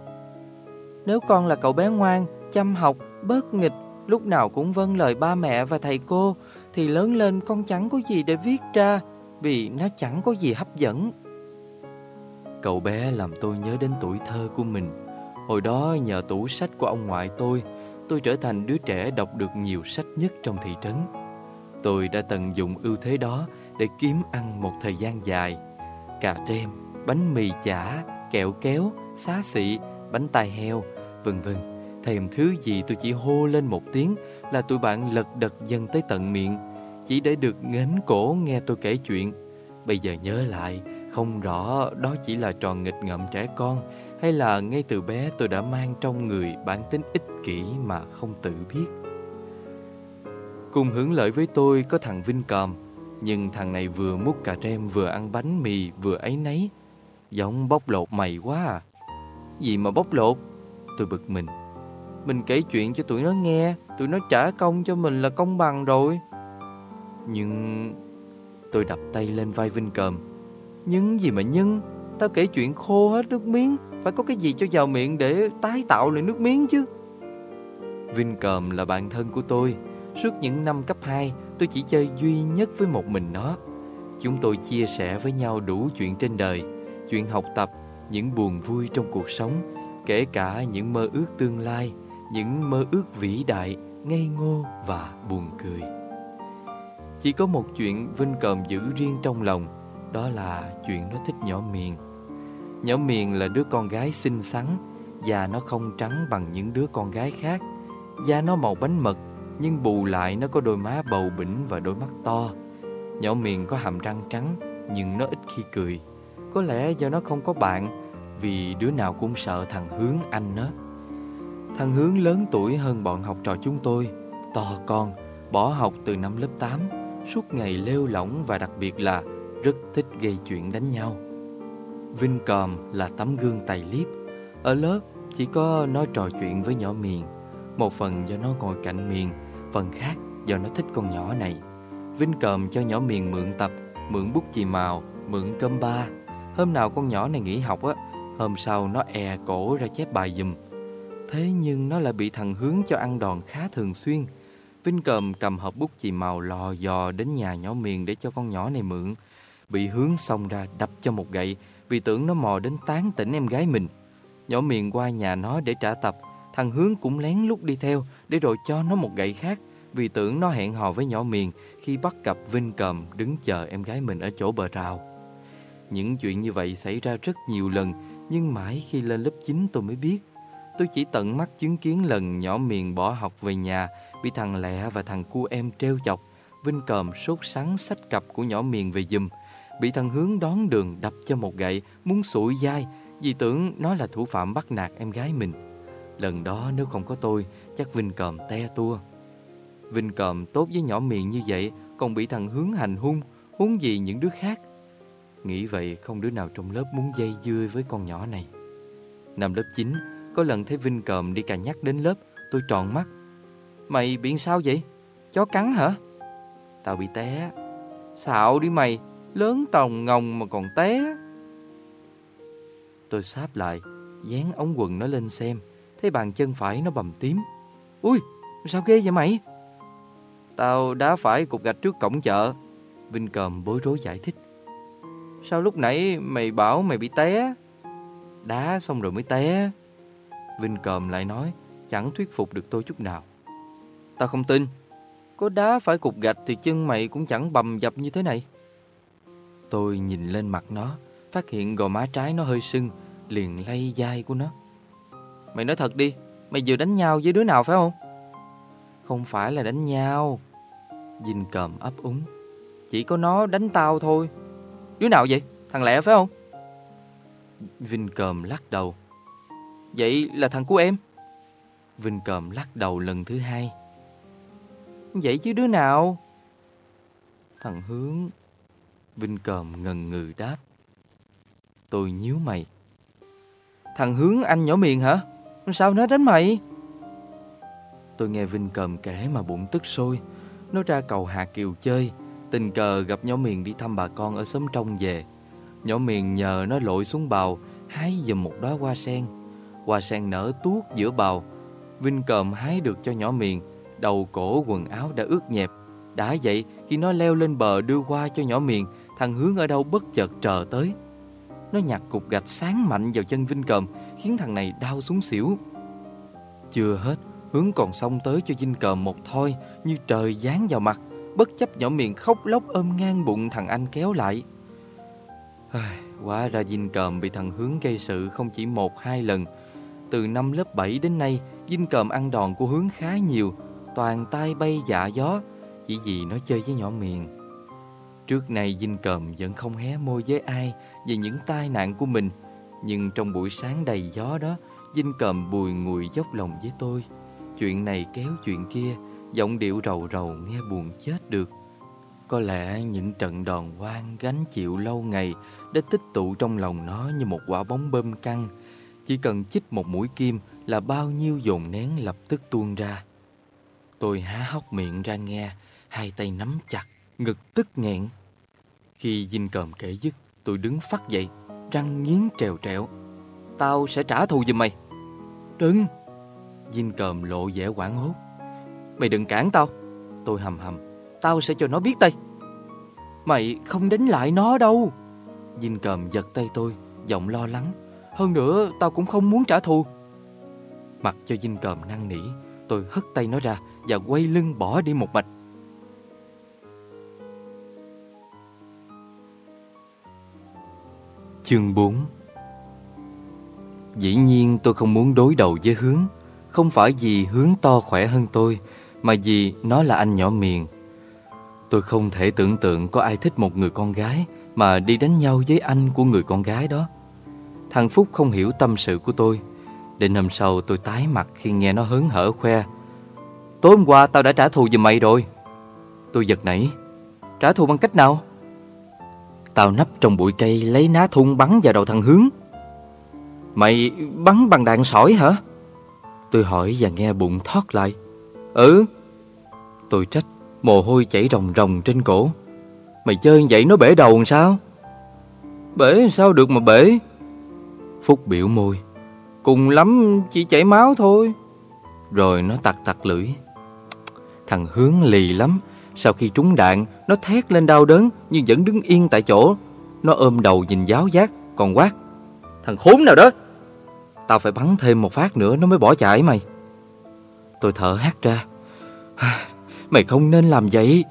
Nếu con là cậu bé ngoan, chăm học, bớt nghịch, lúc nào cũng vâng lời ba mẹ và thầy cô, thì lớn lên con chẳng có gì để viết ra, vì nó chẳng có gì hấp dẫn. Cậu bé làm tôi nhớ đến tuổi thơ của mình. Hồi đó nhờ tủ sách của ông ngoại tôi, tôi trở thành đứa trẻ đọc được nhiều sách nhất trong thị trấn. Tôi đã tận dụng ưu thế đó để kiếm ăn một thời gian dài. Cà trem, bánh mì chả, kẹo kéo, xá xị, bánh tai heo, vân vân. Thèm thứ gì tôi chỉ hô lên một tiếng là tụi bạn lật đật dần tới tận miệng, chỉ để được ngến cổ nghe tôi kể chuyện. Bây giờ nhớ lại, không rõ đó chỉ là trò nghịch ngợm trẻ con hay là ngay từ bé tôi đã mang trong người bản tính ích kỷ mà không tự biết. Cùng hưởng lợi với tôi có thằng Vinh Còm, nhưng thằng này vừa múc cà rem vừa ăn bánh mì vừa ấy nấy. Giống bóc lột mày quá à. Gì mà bóc lột? Tôi bực mình. Mình kể chuyện cho tụi nó nghe, tụi nó trả công cho mình là công bằng rồi. Nhưng... Tôi đập tay lên vai Vinh Còm. Nhưng gì mà nhân tao kể chuyện khô hết nước miếng, phải có cái gì cho vào miệng để tái tạo lại nước miếng chứ. Vinh Còm là bạn thân của tôi. Suốt những năm cấp 2, tôi chỉ chơi duy nhất với một mình nó. Chúng tôi chia sẻ với nhau đủ chuyện trên đời, chuyện học tập, những buồn vui trong cuộc sống, kể cả những mơ ước tương lai, những mơ ước vĩ đại, ngây ngô và buồn cười. Chỉ có một chuyện Vinh Còm giữ riêng trong lòng, đó là chuyện nó thích nhỏ miền. Nhỏ miền là đứa con gái xinh xắn, da nó không trắng bằng những đứa con gái khác. Da nó màu bánh mật, nhưng bù lại nó có đôi má bầu bỉnh và đôi mắt to. Nhỏ miền có hàm răng trắng, nhưng nó ít khi cười. Có lẽ do nó không có bạn, vì đứa nào cũng sợ thằng Hướng anh nó. Thằng Hướng lớn tuổi hơn bọn học trò chúng tôi, to con, bỏ học từ năm lớp 8, suốt ngày lêu lỏng và đặc biệt là rất thích gây chuyện đánh nhau. Vinh Còm là tấm gương tài liếp. Ở lớp chỉ có nói trò chuyện với nhỏ Miền. Một phần do nó ngồi cạnh Miền, phần khác do nó thích con nhỏ này. Vinh Còm cho nhỏ Miền mượn tập, mượn bút chì màu, mượn cơm ba. Hôm nào con nhỏ này nghỉ học á, hôm sau nó e cổ ra chép bài giùm. Thế nhưng nó lại bị thằng Hướng cho ăn đòn khá thường xuyên. Vinh Cầm cầm hộp bút chì màu lò dò đến nhà nhỏ Miền để cho con nhỏ này mượn. Bị Hướng xông ra đập cho một gậy vì tưởng nó mò đến tán tỉnh em gái mình. Nhỏ miền qua nhà nó để trả tập, thằng Hướng cũng lén lút đi theo để rồi cho nó một gậy khác vì tưởng nó hẹn hò với nhỏ miền khi bắt gặp Vinh cầm đứng chờ em gái mình ở chỗ bờ rào. Những chuyện như vậy xảy ra rất nhiều lần nhưng mãi khi lên lớp 9 tôi mới biết. Tôi chỉ tận mắt chứng kiến lần nhỏ miền bỏ học về nhà bị thằng Lẹ và thằng cu em treo chọc. Vinh cầm sốt sắng sách cặp của nhỏ miền về giùm bị thằng Hướng đón đường đập cho một gậy, muốn sụi dai vì tưởng nó là thủ phạm bắt nạt em gái mình. Lần đó nếu không có tôi, chắc Vinh Còm te tua. Vinh Còm tốt với nhỏ miệng như vậy, còn bị thằng Hướng hành hung, huống gì những đứa khác. Nghĩ vậy không đứa nào trong lớp muốn dây dưa với con nhỏ này. Năm lớp 9, có lần thấy Vinh Còm đi cà nhắc đến lớp, tôi tròn mắt. Mày bị sao vậy? Chó cắn hả? Tao bị té. Xạo đi mày, lớn tòng ngồng mà còn té. Tôi sáp lại, dán ống quần nó lên xem, thấy bàn chân phải nó bầm tím. Ui, sao ghê vậy mày? Tao đá phải cục gạch trước cổng chợ. Vinh cầm bối rối giải thích. Sao lúc nãy mày bảo mày bị té? Đá xong rồi mới té. Vinh cầm lại nói, chẳng thuyết phục được tôi chút nào. Tao không tin. Có đá phải cục gạch thì chân mày cũng chẳng bầm dập như thế này. Tôi nhìn lên mặt nó, phát hiện gò má trái nó hơi sưng, liền lay dai của nó. Mày nói thật đi, mày vừa đánh nhau với đứa nào phải không? Không phải là đánh nhau. Dinh cầm ấp úng. Chỉ có nó đánh tao thôi. Đứa nào vậy? Thằng Lẹ phải không? Vinh cầm lắc đầu. Vậy là thằng của em Vinh cầm lắc đầu lần thứ hai Vậy chứ đứa nào Thằng Hướng Vinh Còm ngần ngừ đáp. Tôi nhíu mày. Thằng Hướng anh nhỏ miền hả? Sao nó đến mày? Tôi nghe Vinh Còm kể mà bụng tức sôi. Nó ra cầu Hà Kiều chơi. Tình cờ gặp nhỏ miền đi thăm bà con ở xóm trong về. Nhỏ miền nhờ nó lội xuống bào, Hái giùm một đóa hoa sen. Hoa sen nở tuốt giữa bào. Vinh còm hái được cho nhỏ miền Đầu cổ quần áo đã ướt nhẹp. Đã vậy, khi nó leo lên bờ đưa hoa cho nhỏ miền Thằng Hướng ở đâu bất chợt trờ tới. Nó nhặt cục gạch sáng mạnh vào chân Vinh cầm Khiến thằng này đau xuống xỉu. Chưa hết, Hướng còn xông tới cho Vinh cầm một thoi, Như trời giáng vào mặt, Bất chấp nhỏ miền khóc lóc ôm ngang bụng thằng anh kéo lại. Quá ra Vinh cầm bị thằng Hướng gây sự không chỉ một, hai lần. Từ năm lớp 7 đến nay, Vinh cầm ăn đòn của Hướng khá nhiều, Toàn tay bay dạ gió, Chỉ vì nó chơi với nhỏ miền Trước nay Vinh cầm vẫn không hé môi với ai Về những tai nạn của mình Nhưng trong buổi sáng đầy gió đó Vinh cầm bùi ngùi dốc lòng với tôi. Chuyện này kéo chuyện kia Giọng điệu rầu rầu nghe buồn chết được. Có lẽ những trận đòn quan gánh chịu lâu ngày Đã tích tụ trong lòng nó như một quả bóng bơm căng. Chỉ cần chích một mũi kim là bao nhiêu dồn nén lập tức tuôn ra. Tôi há hốc miệng ra nghe Hai tay nắm chặt, ngực tức nghẹn. Khi dinh còm kể dứt Tôi đứng phát dậy, răng nghiến trèo trẹo Tao sẽ trả thù giùm mày. Đừng. Dinh còm lộ vẻ quảng hốt. Mày đừng cản tao. Tôi hầm hầm. Tao sẽ cho nó biết tay Mày không đánh lại nó đâu. Dinh còm giật tay tôi Giọng lo lắng. Hơn nữa tao cũng không muốn trả thù. Mặc cho dinh còm năn nỉ Tôi hất tay nó ra Và quay lưng bỏ đi một mạch. Chương 4 Dĩ nhiên tôi không muốn đối đầu với Hướng, Không phải vì Hướng to khỏe hơn tôi, Mà vì nó là anh nhỏ miền. Tôi không thể tưởng tượng có ai thích một người con gái Mà đi đánh nhau với anh của người con gái đó. Thằng Phúc không hiểu tâm sự của tôi Đến hôm sau tôi tái mặt khi nghe nó hớn hở khoe, Tối hôm qua tao đã trả thù giùm mày rồi. Tôi giật nảy, Trả thù bằng cách nào? Tao nấp trong bụi cây lấy ná thun bắn vào đầu thằng Hướng. Mày bắn bằng đạn sỏi hả? Tôi hỏi và nghe bụng thoát lại. Ừ Tôi trách Mồ hôi chảy ròng ròng trên cổ. Mày chơi vậy nó bể đầu làm sao? Bể sao được mà bể? Phúc biểu môi. Cùng lắm chỉ chảy máu thôi. Rồi nó tặc tặc lưỡi. Thằng Hướng lì lắm. Sau khi trúng đạn nó thét lên đau đớn, Nhưng vẫn đứng yên tại chỗ. Nó ôm đầu nhìn giáo giác, Còn quát, Thằng khốn nào đó! Tao phải bắn thêm một phát nữa nó mới bỏ chạy mày. Tôi thở hắt ra Mày không nên làm vậy.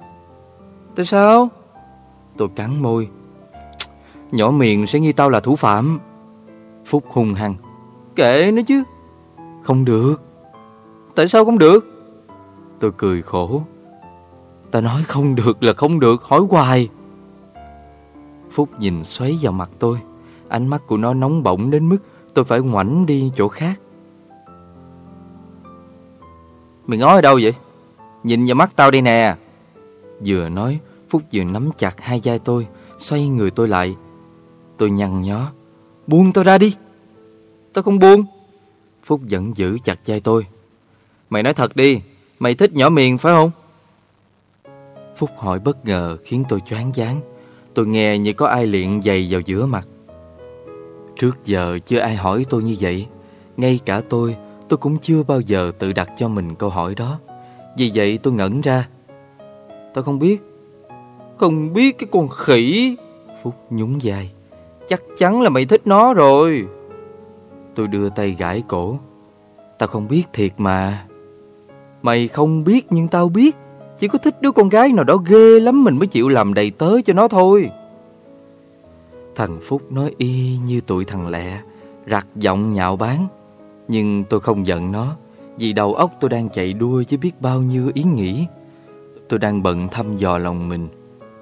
Tại sao? Tôi cắn môi Nhỏ miệng sẽ nghi tao là thủ phạm. Phúc hung hăng, Kệ nó chứ. Không được. Tại sao không được? Tôi cười khổ Ta nói không được là không được, Hỏi hoài. Phúc nhìn xoáy vào mặt tôi. Ánh mắt của nó nóng bỏng đến mức Tôi phải ngoảnh đi chỗ khác. Mày ngó ở đâu vậy? Nhìn vào mắt tao đây nè. Vừa nói, Phúc vừa nắm chặt hai vai tôi, Xoay người tôi lại. Tôi nhăn nhó. Buông tao ra đi. Tao không buông. Phúc vẫn giữ chặt vai tôi. Mày nói thật đi. Mày thích nhỏ miền phải không? Phúc hỏi bất ngờ khiến tôi choáng váng. Tôi nghe như có ai liện giày vào giữa mặt. Trước giờ chưa ai hỏi tôi như vậy. Ngay cả tôi Tôi cũng chưa bao giờ tự đặt cho mình câu hỏi đó. Vì vậy tôi ngẩn ra. Tôi không biết Không biết cái con khỉ. Phúc nhún vai. Chắc chắn là mày thích nó rồi. Tôi đưa tay gãi cổ. Tao không biết thiệt mà. Mày không biết nhưng tao biết. Chỉ có thích đứa con gái nào đó ghê lắm Mình mới chịu làm đầy tớ cho nó thôi. Thằng Phúc nói y như tụi thằng lẹ Rặt giọng nhạo báng. Nhưng tôi không giận nó Vì đầu óc tôi đang chạy đua chứ biết bao nhiêu ý nghĩ. Tôi đang bận thăm dò lòng mình.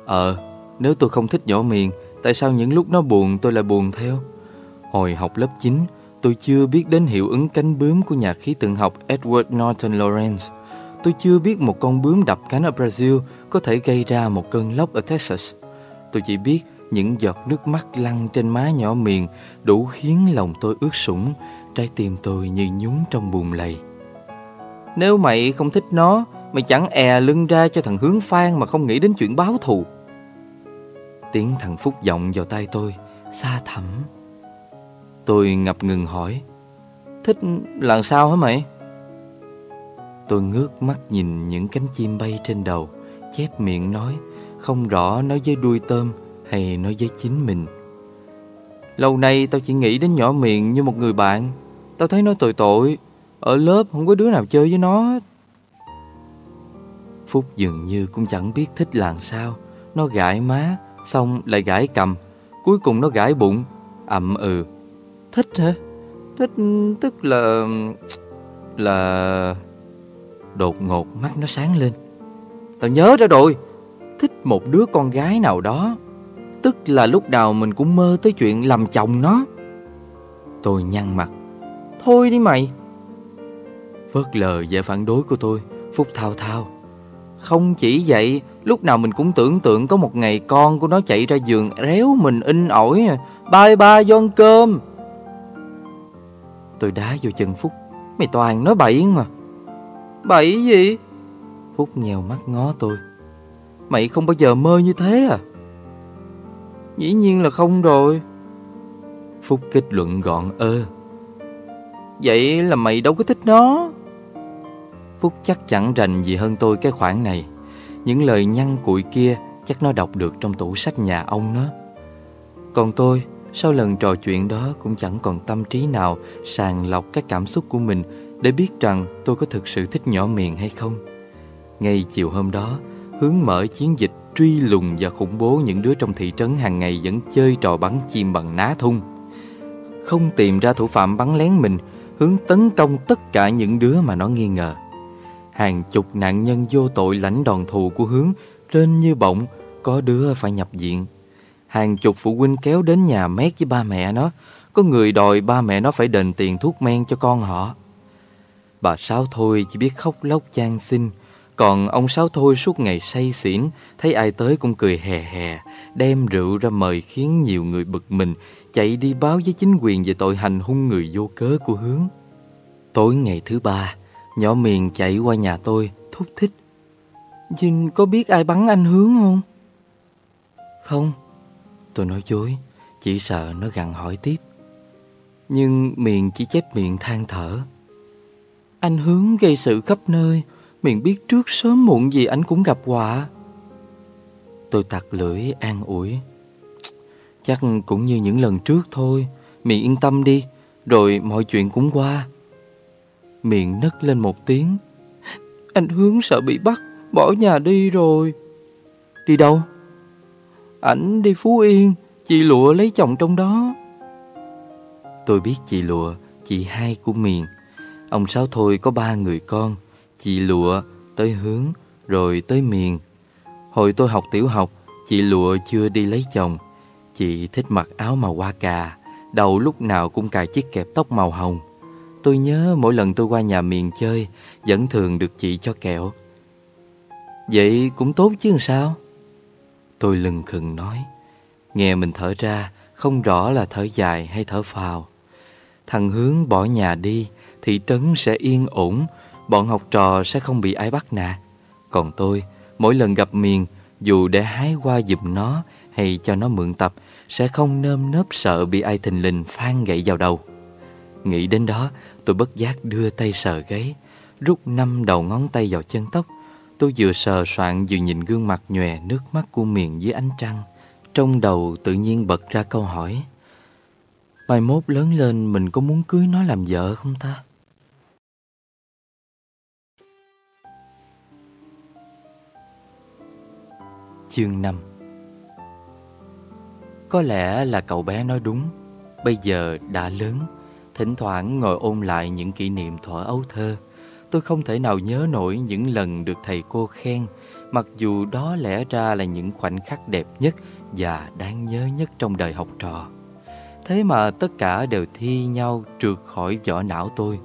Ờ, nếu tôi không thích nhỏ miền Tại sao những lúc nó buồn tôi lại buồn theo? Hồi học lớp 9 Tôi chưa biết đến hiệu ứng cánh bướm của nhà khí tượng học Edward Norton Lawrence. Tôi chưa biết một con bướm đập cánh ở Brazil có thể gây ra một cơn lốc ở Texas. Tôi chỉ biết những giọt nước mắt lăn trên má nhỏ miền đủ khiến lòng tôi ướt sũng, trái tim tôi như nhúng trong bùn lầy. Nếu mày không thích nó, mày chẳng è lưng ra cho thằng Hướng Phan mà không nghĩ đến chuyện báo thù. Tiếng thằng Phúc vọng vào tay tôi, xa thẳm. Tôi ngập ngừng hỏi, thích làm sao hả mày? Tôi ngước mắt nhìn những cánh chim bay trên đầu, chép miệng nói, không rõ nói với đuôi tôm hay nói với chính mình. Lâu nay tao chỉ nghĩ đến nhỏ miệng như một người bạn. Tao thấy nó tội tội. Ở lớp không có đứa nào chơi với nó. Phúc dường như cũng chẳng biết thích làm sao. Nó gãi má, xong lại gãi cầm. Cuối cùng nó gãi bụng, ậm ừ. Thích hả? Thích tức là... là... Đột ngột mắt nó sáng lên. Tao nhớ ra rồi. Thích một đứa con gái nào đó. Tức là lúc nào mình cũng mơ tới chuyện làm chồng nó. Tôi nhăn mặt. Thôi đi mày. Phớt lờ vẻ phản đối của tôi, Phúc thao thao. Không chỉ vậy, Lúc nào mình cũng tưởng tượng có một ngày con của nó chạy ra giường Réo mình in ỏi. Bye bye do ăn cơm. Tôi đá vô chân Phúc. Mày toàn nói bậy mà. Bậy gì? Phúc nhèo mắt ngó tôi. Mày không bao giờ mơ như thế à? Dĩ nhiên là không rồi. Phúc kết luận gọn ơ. Vậy là mày đâu có thích nó. Phúc chắc chẳng rành gì hơn tôi cái khoản này. Những lời nhăn cuội kia Chắc nó đọc được trong tủ sách nhà ông nó. Còn tôi Sau lần trò chuyện đó Cũng chẳng còn tâm trí nào Sàng lọc các cảm xúc của mình để biết rằng tôi có thực sự thích nhỏ miền hay không Ngay chiều hôm đó Hướng mở chiến dịch truy lùng và khủng bố những đứa trong thị trấn hàng ngày vẫn chơi trò bắn chim bằng ná thun. Không tìm ra thủ phạm bắn lén mình, hướng tấn công tất cả những đứa mà nó nghi ngờ. Hàng chục nạn nhân vô tội lãnh đòn thù của hướng trên như bọng, có đứa phải nhập viện. Hàng chục phụ huynh kéo đến nhà mét với ba mẹ nó, có người đòi ba mẹ nó phải đền tiền thuốc men cho con họ. Bà Sáu thôi chỉ biết khóc lóc chan xin, còn ông Sáu Thôi suốt ngày say xỉn, thấy ai tới cũng cười hè hè, đem rượu ra mời khiến nhiều người bực mình, chạy đi báo với chính quyền về tội hành hung người vô cớ của Hướng. Tối ngày thứ ba, nhỏ miền chạy qua nhà tôi, thúc thích. Dinh có biết ai bắn anh Hướng không? Không, tôi nói dối, chỉ sợ nó gặn hỏi tiếp. Nhưng miền chỉ chép miệng than thở. Anh Hướng gây sự khắp nơi, Miệng biết trước sớm muộn gì anh cũng gặp họa. Tôi tặc lưỡi an ủi. Chắc cũng như những lần trước thôi Miệng yên tâm đi Rồi mọi chuyện cũng qua. Miệng nấc lên một tiếng. Anh Hướng sợ bị bắt Bỏ nhà đi rồi. Đi đâu? Ảnh đi Phú Yên Chị Lụa lấy chồng trong đó. Tôi biết chị Lụa Chị hai của Miền. Ông Sáu Thôi có ba người con chị Lụa tới hướng rồi tới miền. Hồi tôi học tiểu học, chị Lụa chưa đi lấy chồng. Chị thích mặc áo màu hoa cà, đầu lúc nào cũng cài chiếc kẹp tóc màu hồng. Tôi nhớ mỗi lần tôi qua nhà miền chơi, vẫn thường được chị cho kẹo. Vậy cũng tốt chứ sao? Tôi lừng khừng nói. Nghe mình thở ra, không rõ là thở dài hay thở phào. Thằng Hướng bỏ nhà đi, thị trấn sẽ yên ổn, bọn học trò sẽ không bị ai bắt nạt. Còn tôi, mỗi lần gặp miền, dù để hái qua giùm nó hay cho nó mượn tập, sẽ không nơm nớp sợ bị ai thình lình phan gậy vào đầu. Nghĩ đến đó, tôi bất giác đưa tay sờ gáy, rút năm đầu ngón tay vào chân tóc. Tôi vừa sờ soạn vừa nhìn gương mặt nhòe nước mắt của miền dưới ánh trăng. Trong đầu tự nhiên bật ra câu hỏi. Mai mốt lớn lên mình có muốn cưới nó làm vợ không ta? Chương 5 Có lẽ là cậu bé nói đúng. Bây giờ đã lớn, Thỉnh thoảng ngồi ôn lại những kỷ niệm thuở ấu thơ. Tôi không thể nào nhớ nổi những lần được thầy cô khen, Mặc dù đó lẽ ra là những khoảnh khắc đẹp nhất Và đáng nhớ nhất trong đời học trò. Thế mà tất cả đều thi nhau trượt khỏi vỏ não tôi.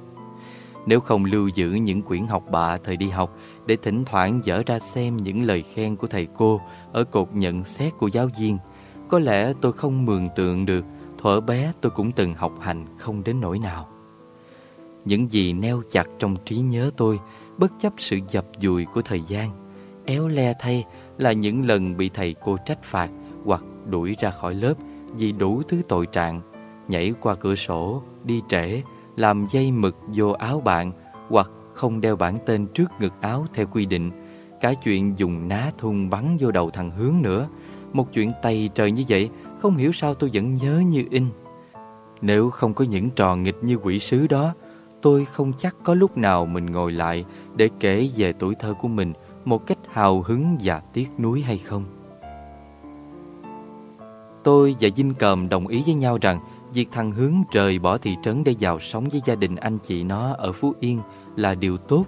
Nếu không lưu giữ những quyển học bạ thời đi học để thỉnh thoảng dở ra xem những lời khen của thầy cô ở cột nhận xét của giáo viên, có lẽ tôi không mường tượng được thuở bé tôi cũng từng học hành không đến nỗi nào. Những gì neo chặt trong trí nhớ tôi bất chấp sự dập dùi của thời gian, éo le thay là những lần bị thầy cô trách phạt hoặc đuổi ra khỏi lớp vì đủ thứ tội trạng, nhảy qua cửa sổ, đi trễ, làm dây mực vô áo bạn hoặc không đeo bản tên trước ngực áo theo quy định. Cả chuyện dùng ná thun bắn vô đầu thằng Hướng nữa. Một chuyện tày trời như vậy, không hiểu sao tôi vẫn nhớ như in. Nếu không có những trò nghịch như quỷ sứ đó, tôi không chắc có lúc nào mình ngồi lại để kể về tuổi thơ của mình một cách hào hứng và tiếc nuối hay không. Tôi và Vinh cầm đồng ý với nhau rằng việc thằng Hướng rời bỏ thị trấn để vào sống với gia đình anh chị nó ở Phú Yên là điều tốt,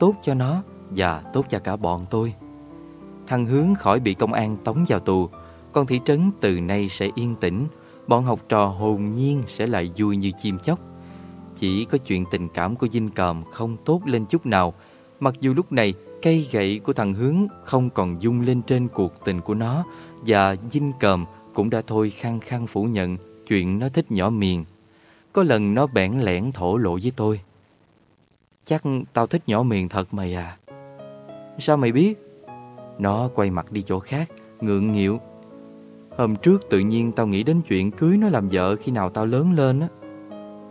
tốt cho nó và tốt cho cả bọn tôi. Thằng Hướng khỏi bị công an tống vào tù, còn thị trấn từ nay sẽ yên tĩnh, bọn học trò hồn nhiên sẽ lại vui như chim chóc. Chỉ có chuyện tình cảm của Vinh Còm không tốt lên chút nào, mặc dù lúc này cây gậy của thằng Hướng không còn dung lên trên cuộc tình của nó và Vinh Còm cũng đã thôi khăng khăng phủ nhận chuyện nó thích nhỏ miền. Có lần nó bẽn lẽn thổ lộ với tôi. Chắc tao thích nhỏ miền thật mày à. Sao mày biết? Nó quay mặt đi chỗ khác, ngượng nghịu. Hôm trước tự nhiên tao nghĩ đến chuyện cưới nó làm vợ khi nào tao lớn lên á.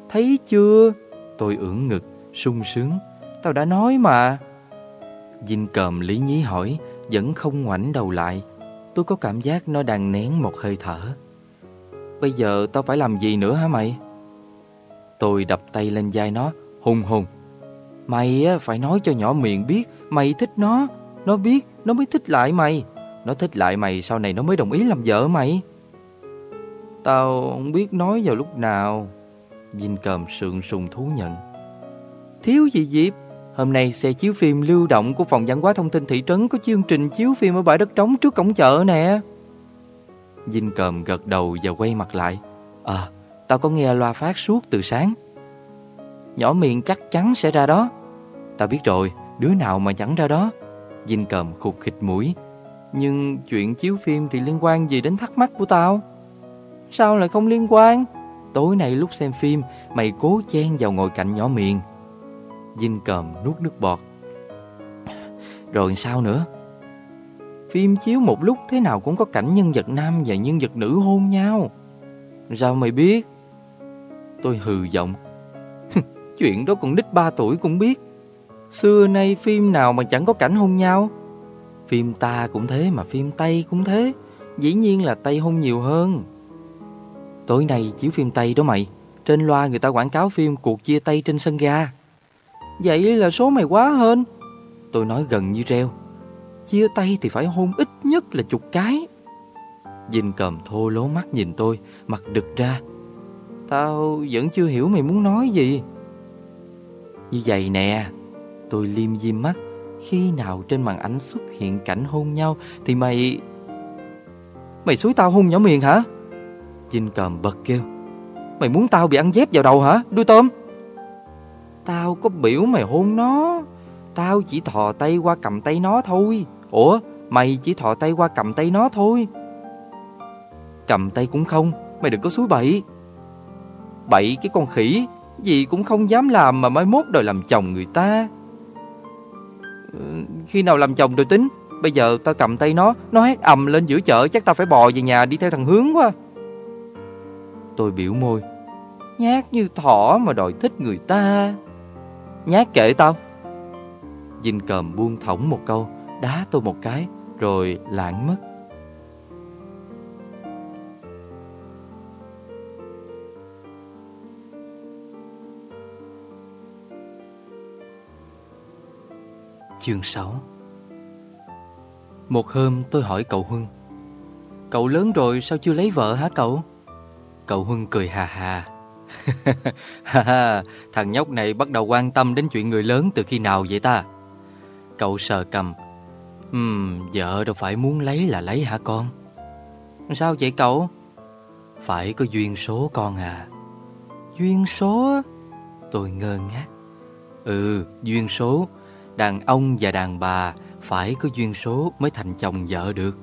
Thấy chưa? Tôi ưỡn ngực, sung sướng. Tao đã nói mà. Dinh cầm lý nhí hỏi, vẫn không ngoảnh đầu lại. Tôi có cảm giác nó đang nén một hơi thở. Bây giờ tao phải làm gì nữa hả mày? Tôi đập tay lên vai nó, hùng hùng. Mày phải nói cho nhỏ miệng biết mày thích nó. Nó biết, nó mới thích lại mày. Nó thích lại mày sau này nó mới đồng ý làm vợ mày. Tao không biết nói vào lúc nào. Dinh cầm sượng sùng thú nhận. Thiếu gì Diệp? Hôm nay xe chiếu phim lưu động của phòng văn hóa thông tin thị trấn có chương trình chiếu phim ở bãi đất trống trước cổng chợ nè. Dinh cầm gật đầu và quay mặt lại. À, tao có nghe loa phát suốt từ sáng. Nhỏ miệng chắc chắn sẽ ra đó. Tao biết rồi, đứa nào mà chẳng ra đó. Dinh cầm khục khịch mũi. Nhưng chuyện chiếu phim thì liên quan gì đến thắc mắc của tao? Sao lại không liên quan? Tối nay lúc xem phim, mày cố chen vào ngồi cạnh nhỏ miệng. Dinh cầm nuốt nước bọt. Rồi sao nữa? Phim chiếu một lúc thế nào cũng có cảnh nhân vật nam và nhân vật nữ hôn nhau. Sao mày biết? Tôi hừ giọng. Chuyện đó còn nít 3 tuổi cũng biết. Xưa nay phim nào mà chẳng có cảnh hôn nhau. Phim ta cũng thế mà phim Tây cũng thế. Dĩ nhiên là Tây hôn nhiều hơn. Tối nay chiếu phim Tây đó mày. Trên loa người ta quảng cáo phim cuộc chia tay trên sân ga. Vậy là số mày quá hơn. Tôi nói gần như reo. Chia tay thì phải hôn ít nhất là chục cái. Dinh cầm thô lố mắt nhìn tôi, mặt đực ra. Tao vẫn chưa hiểu mày muốn nói gì. Như vậy nè, tôi liêm diêm mắt. Khi nào trên màn ảnh xuất hiện cảnh hôn nhau thì mày... Mày xúi tao hôn nhỏ miền hả? chinh cầm bật kêu. Mày muốn tao bị ăn dép vào đầu hả? Đuôi tôm. Tao có biểu mày hôn nó. Tao chỉ thò tay qua cầm tay nó thôi. Ủa, mày chỉ thò tay qua cầm tay nó thôi. Cầm tay cũng không, mày đừng có suối bậy. Bậy cái con khỉ, gì cũng không dám làm mà mai mốt đòi làm chồng người ta. Khi nào làm chồng rồi tính, bây giờ tao cầm tay nó, nó hét ầm lên giữa chợ chắc tao phải bò về nhà đi theo thằng Hướng quá. Tôi biểu môi, nhát như thỏ mà đòi thích người ta. Nhát kệ tao. Dinh cầm buông thõng một câu, đá tôi một cái, rồi lãng mất. Chương 6 Một hôm tôi hỏi cậu Huân Cậu lớn rồi sao chưa lấy vợ hả cậu? Cậu Huân cười hà hà Ha ha, thằng nhóc này bắt đầu quan tâm đến chuyện người lớn từ khi nào vậy ta? Cậu sờ cầm Ừm, vợ đâu phải muốn lấy là lấy hả con? Sao vậy cậu? Phải có duyên số con à Duyên số Tôi ngơ ngác Ừ duyên số Đàn ông và đàn bà Phải có duyên số mới thành chồng vợ được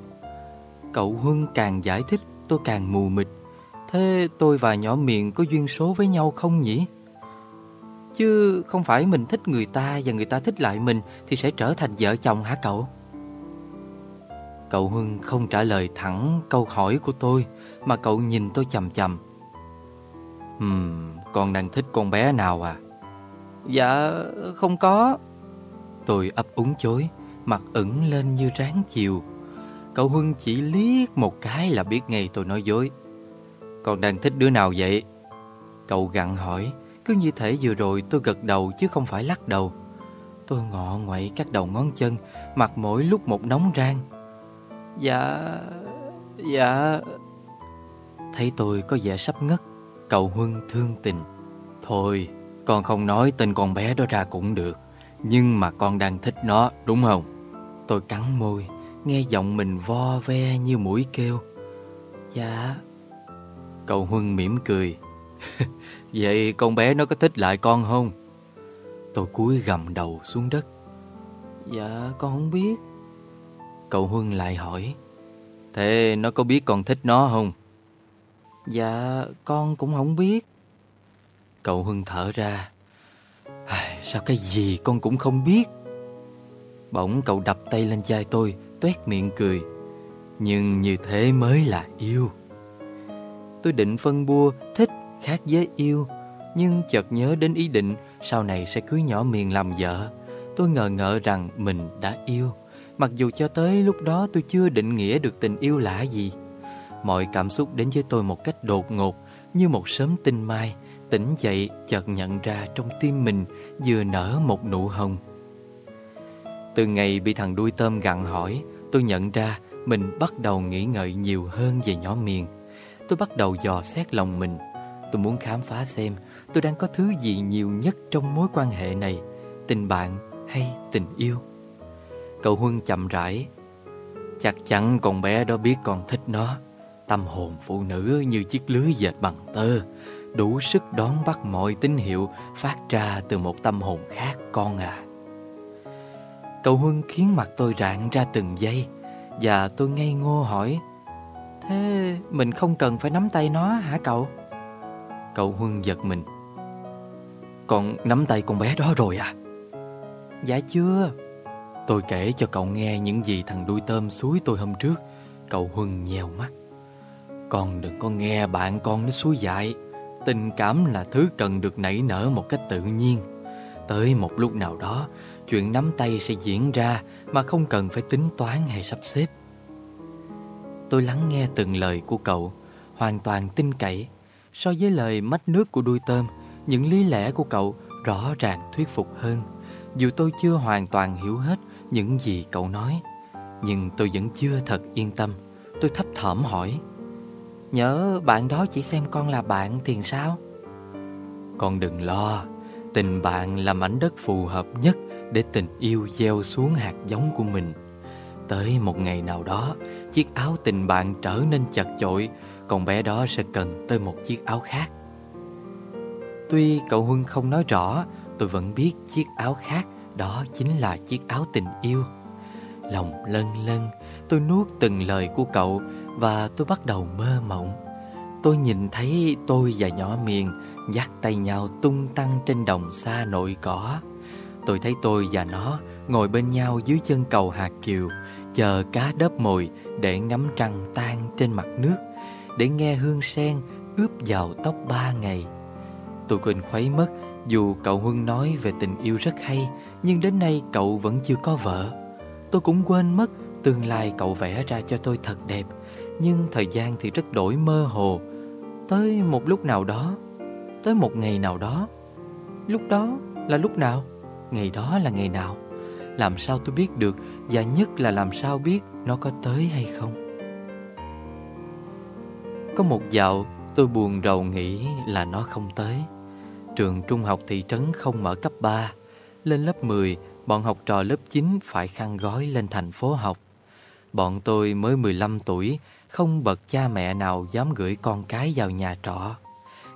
Cậu Huân càng giải thích tôi càng mù mịt Thế tôi và nhỏ miệng có duyên số với nhau không nhỉ? Chứ không phải mình thích người ta và người ta thích lại mình thì sẽ trở thành vợ chồng hả cậu? Cậu Huân không trả lời thẳng câu hỏi của tôi mà cậu nhìn tôi chầm chầm. Ừm, con đang thích con bé nào à? Dạ, không có. Tôi ấp úng chối, mặt ửng lên như ráng chiều. Cậu Huân chỉ liếc một cái là biết ngay tôi nói dối. Con đang thích đứa nào vậy? Cậu gặn hỏi, cứ như thể vừa rồi tôi gật đầu chứ không phải lắc đầu. Tôi ngọ ngoậy các đầu ngón chân, mặt mỗi lúc một nóng rang. Dạ... dạ... Thấy tôi có vẻ sắp ngất, cậu Huân thương tình. Thôi, con không nói tên con bé đó ra cũng được, nhưng mà con đang thích nó, đúng không? Tôi cắn môi, nghe giọng mình vo ve như mũi kêu. Dạ... Cậu Huân mỉm cười. Vậy con bé nó có thích lại con không? Tôi cúi gầm đầu xuống đất. Dạ con không biết. Cậu Huân lại hỏi. Thế nó có biết con thích nó không? Dạ con cũng không biết. Cậu Huân thở ra. Sao cái gì con cũng không biết? Bỗng cậu đập tay lên vai tôi, tuét miệng cười. Nhưng như thế mới là yêu. Tôi định phân bua thích khác với yêu Nhưng chợt nhớ đến ý định Sau này sẽ cưới nhỏ miền làm vợ Tôi ngờ ngợ rằng mình đã yêu Mặc dù cho tới lúc đó tôi chưa định nghĩa được tình yêu là gì Mọi cảm xúc đến với tôi một cách đột ngột Như một sớm tinh mai Tỉnh dậy chợt nhận ra trong tim mình Vừa nở một nụ hồng. Từ ngày bị thằng đuôi tôm gặn hỏi, Tôi nhận ra mình bắt đầu nghĩ ngợi nhiều hơn về nhỏ miền. Tôi bắt đầu dò xét lòng mình. Tôi muốn khám phá xem tôi đang có thứ gì nhiều nhất trong mối quan hệ này, Tình bạn hay tình yêu. Cậu Huân chậm rãi, Chắc chắn con bé đó biết con thích nó. Tâm hồn phụ nữ như chiếc lưới dệt bằng tơ. Đủ sức đón bắt mọi tín hiệu Phát ra từ một tâm hồn khác con à. Cậu Huân khiến mặt tôi rạng ra từng giây, Và tôi ngây ngô hỏi, Thế mình không cần phải nắm tay nó hả cậu? Cậu Huân giật mình. Con nắm tay con bé đó rồi à? Dạ chưa. Tôi kể cho cậu nghe những gì thằng đuôi tôm suối tôi hôm trước, Cậu Huân nhèo mắt. Con đừng có nghe bạn con nó suối dại. Tình cảm là thứ cần được nảy nở một cách tự nhiên. Tới một lúc nào đó, Chuyện nắm tay sẽ diễn ra Mà không cần phải tính toán hay sắp xếp. Tôi lắng nghe từng lời của cậu, Hoàn toàn tin cậy. So với lời mách nước của đuôi tôm, Những lý lẽ của cậu rõ ràng thuyết phục hơn. Dù tôi chưa hoàn toàn hiểu hết những gì cậu nói, Nhưng tôi vẫn chưa thật yên tâm. Tôi thấp thỏm hỏi Nhớ bạn đó chỉ xem con là bạn thì sao? Con đừng lo, Tình bạn là mảnh đất phù hợp nhất Để tình yêu gieo xuống hạt giống của mình. Tới một ngày nào đó, Chiếc áo tình bạn trở nên chật chội Còn bé đó sẽ cần tới một chiếc áo khác. Tuy cậu Huân không nói rõ, Tôi vẫn biết chiếc áo khác Đó chính là chiếc áo tình yêu. Lòng lân lân Tôi nuốt từng lời của cậu và tôi bắt đầu mơ mộng Tôi nhìn thấy tôi và nhỏ miền Dắt tay nhau tung tăng trên đồng xa nội cỏ Tôi thấy tôi và nó ngồi bên nhau dưới chân cầu hạt kiều chờ cá đớp mồi để ngắm trăng tan trên mặt nước, để nghe hương sen ướp vào tóc ba ngày. Tôi quên khuấy mất, dù cậu Huân nói về tình yêu rất hay, nhưng đến nay cậu vẫn chưa có vợ. Tôi cũng quên mất tương lai cậu vẽ ra cho tôi thật đẹp, nhưng thời gian thì rất đổi mơ hồ. Tới một lúc nào đó, tới một ngày nào đó. Lúc đó là lúc nào? Ngày đó là ngày nào? Làm sao tôi biết được Và nhất là làm sao biết Nó có tới hay không Có một dạo tôi buồn rầu nghĩ là nó không tới Trường trung học thị trấn không mở cấp 3 Lên lớp 10 Bọn học trò lớp 9 phải khăn gói lên thành phố học Bọn tôi mới 15 tuổi không bậc cha mẹ nào dám gửi con cái vào nhà trọ.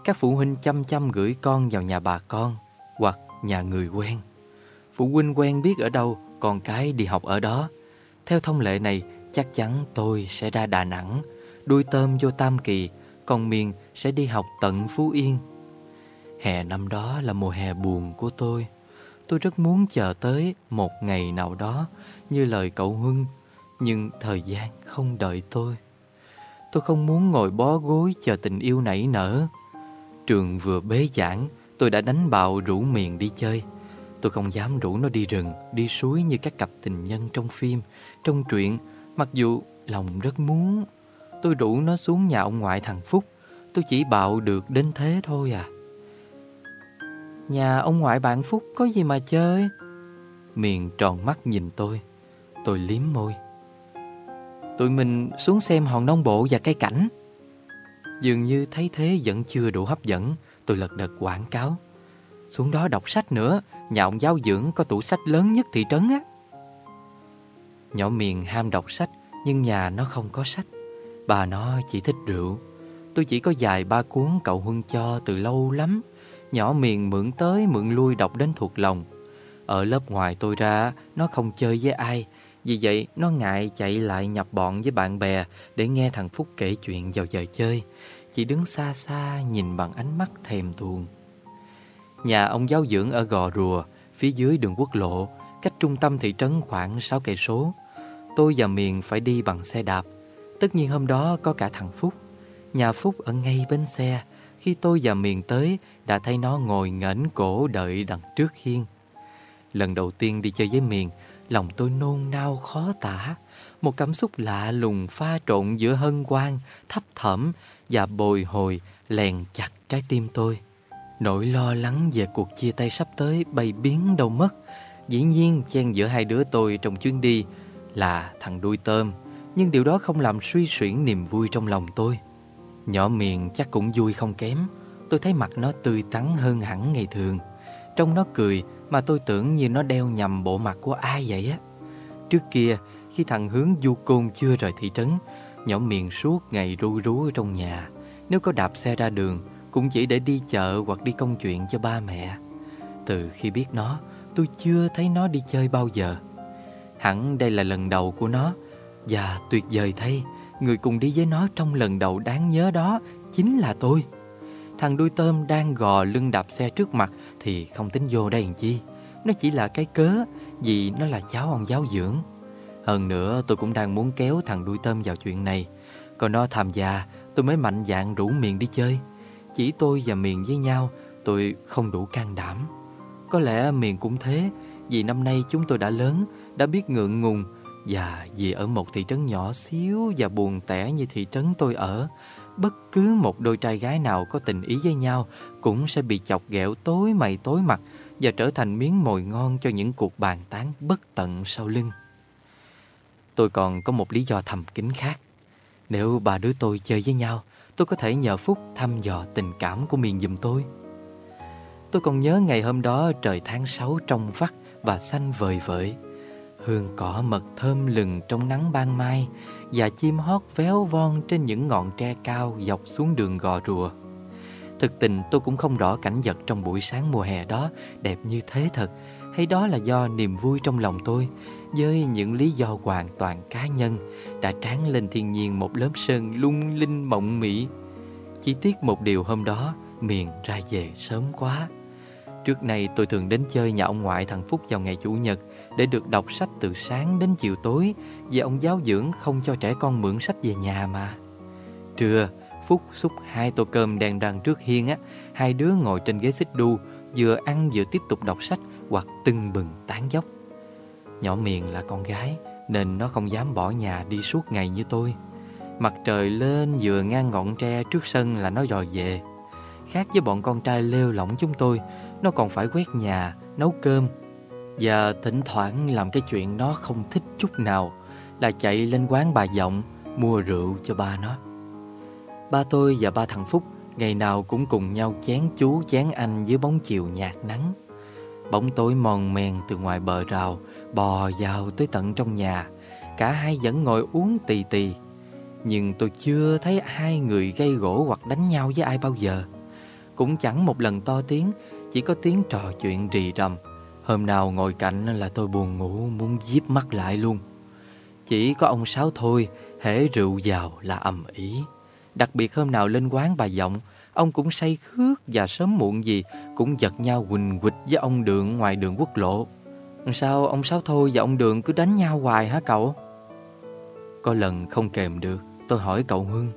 Các phụ huynh chăm chăm gửi con vào nhà bà con hoặc nhà người quen. Phụ huynh quen biết ở đâu, con cái đi học ở đó. Theo thông lệ này, chắc chắn tôi sẽ ra Đà Nẵng, đuôi tôm vô Tam Kỳ, còn Miền sẽ đi học tận Phú Yên. Hè năm đó là mùa hè buồn của tôi. Tôi rất muốn chờ tới một ngày nào đó như lời cậu Huân, nhưng thời gian không đợi tôi. Tôi không muốn ngồi bó gối chờ tình yêu nảy nở. Trường vừa bế giảng, tôi đã đánh bạo rủ miền đi chơi. Tôi không dám rủ nó đi rừng, đi suối như các cặp tình nhân trong phim, trong truyện, mặc dù lòng rất muốn. Tôi rủ nó xuống nhà ông ngoại thằng Phúc, tôi chỉ bạo được đến thế thôi à. Nhà ông ngoại bạn Phúc có gì mà chơi? Miền tròn mắt nhìn tôi, tôi liếm môi. Tụi mình xuống xem hòn nông bộ và cây cảnh. Dường như thấy thế vẫn chưa đủ hấp dẫn, tôi lật đật quảng cáo. Xuống đó đọc sách nữa, nhà ông giáo dưỡng có tủ sách lớn nhất thị trấn á. Nhỏ miền ham đọc sách, nhưng nhà nó không có sách. Bà nó chỉ thích rượu. Tôi chỉ có vài ba cuốn cậu Huân cho từ lâu lắm. Nhỏ miền mượn tới mượn lui đọc đến thuộc lòng. Ở lớp ngoài tôi ra, nó không chơi với ai. Vì vậy, nó ngại chạy lại nhập bọn với bạn bè để nghe thằng Phúc kể chuyện vào giờ chơi. Chỉ đứng xa xa nhìn bằng ánh mắt thèm thuồng. Nhà ông giáo dưỡng ở Gò Rùa, phía dưới đường quốc lộ, cách trung tâm thị trấn khoảng 6 cây số. Tôi và Miền phải đi bằng xe đạp. Tất nhiên hôm đó có cả thằng Phúc. Nhà Phúc ở ngay bên xe. Khi tôi và Miền tới, đã thấy nó ngồi ngẩng cổ đợi đằng trước hiên. Lần đầu tiên đi chơi với Miền, lòng tôi nôn nao khó tả. Một cảm xúc lạ lùng pha trộn giữa hân hoan, thấp thỏm và bồi hồi lèn chặt trái tim tôi. Nỗi lo lắng về cuộc chia tay sắp tới bay biến đâu mất. Dĩ nhiên chen giữa hai đứa tôi trong chuyến đi là thằng đuôi tôm, nhưng điều đó không làm suy xuyển niềm vui trong lòng tôi. Nhỏ miệng chắc cũng vui không kém, tôi thấy mặt nó tươi tắn hơn hẳn ngày thường. Trong nó cười mà tôi tưởng như nó đeo nhầm bộ mặt của ai vậy á. Trước kia, khi thằng hướng du côn chưa rời thị trấn, nhỏ miệng suốt ngày ru rú ở trong nhà. Nếu có đạp xe ra đường, cũng chỉ để đi chợ hoặc đi công chuyện cho ba mẹ. Từ khi biết nó, tôi chưa thấy nó đi chơi bao giờ. Hẳn đây là lần đầu của nó Và tuyệt vời thay Người cùng đi với nó trong lần đầu đáng nhớ đó Chính là tôi Thằng đuôi tôm đang gò lưng đạp xe trước mặt thì không tính vô đây làm chi. Nó chỉ là cái cớ Vì nó là cháu ông giáo dưỡng. Hơn nữa tôi cũng đang muốn kéo thằng đuôi tôm vào chuyện này. Còn nó tham gia Tôi mới mạnh dạn rủ miền đi chơi. Chỉ tôi và miền với nhau Tôi không đủ can đảm. Có lẽ miền cũng thế Vì năm nay chúng tôi đã lớn đã biết ngượng ngùng. Và vì ở một thị trấn nhỏ xíu và buồn tẻ như thị trấn tôi ở, bất cứ một đôi trai gái nào có tình ý với nhau cũng sẽ bị chọc ghẹo tối mày tối mặt và trở thành miếng mồi ngon cho những cuộc bàn tán bất tận sau lưng. Tôi còn có một lý do thầm kín khác. Nếu bà đứa tôi chơi với nhau, tôi có thể nhờ Phúc thăm dò tình cảm của miền giùm tôi. Tôi còn nhớ ngày hôm đó trời tháng 6 trong vắt và xanh vời vợi. Hương cỏ mật thơm lừng trong nắng ban mai Và chim hót véo von trên những ngọn tre cao dọc xuống đường gò rùa Thực tình tôi cũng không rõ cảnh vật trong buổi sáng mùa hè đó đẹp như thế thật Hay đó là do niềm vui trong lòng tôi. Với những lý do hoàn toàn cá nhân Đã tráng lên thiên nhiên một lớp sơn lung linh mộng mỹ Chỉ tiếc một điều hôm đó Miền ra về sớm quá. Trước này tôi thường đến chơi nhà ông ngoại thằng Phúc vào ngày Chủ nhật để được đọc sách từ sáng đến chiều tối vì ông giáo dưỡng không cho trẻ con mượn sách về nhà mà. Trưa, Phúc xúc hai tô cơm đang đằng trước hiên á, hai đứa ngồi trên ghế xích đu, vừa ăn vừa tiếp tục đọc sách hoặc tưng bừng tán dốc. Nhỏ miền là con gái nên nó không dám bỏ nhà đi suốt ngày như tôi. Mặt trời lên vừa ngang ngọn tre trước sân là nó dò về. Khác với bọn con trai lêu lỏng chúng tôi, nó còn phải quét nhà, nấu cơm và thỉnh thoảng làm cái chuyện nó không thích chút nào Là chạy lên quán bà giọng Mua rượu cho ba nó Ba tôi và ba thằng Phúc Ngày nào cũng cùng nhau chén chú, chén anh Dưới bóng chiều nhạt nắng. Bóng tối mòn men từ ngoài bờ rào, Bò vào tới tận trong nhà. Cả hai vẫn ngồi uống tì tì. Nhưng tôi chưa thấy hai người gây gỗ hoặc đánh nhau với ai bao giờ. Cũng chẳng một lần to tiếng, Chỉ có tiếng trò chuyện rì rầm. Hôm nào ngồi cạnh là tôi buồn ngủ, Muốn díp mắt lại luôn. Chỉ có ông Sáu thôi, Hễ rượu vào là ầm ĩ. Đặc biệt hôm nào lên quán bà giọng, Ông cũng say khước và sớm muộn gì Cũng giật nhau quỳnh quịch với ông Đường ngoài đường quốc lộ. Sao ông Sáu Thôi và ông Đường cứ đánh nhau hoài hả cậu? Có lần không kèm được, Tôi hỏi cậu Hưng.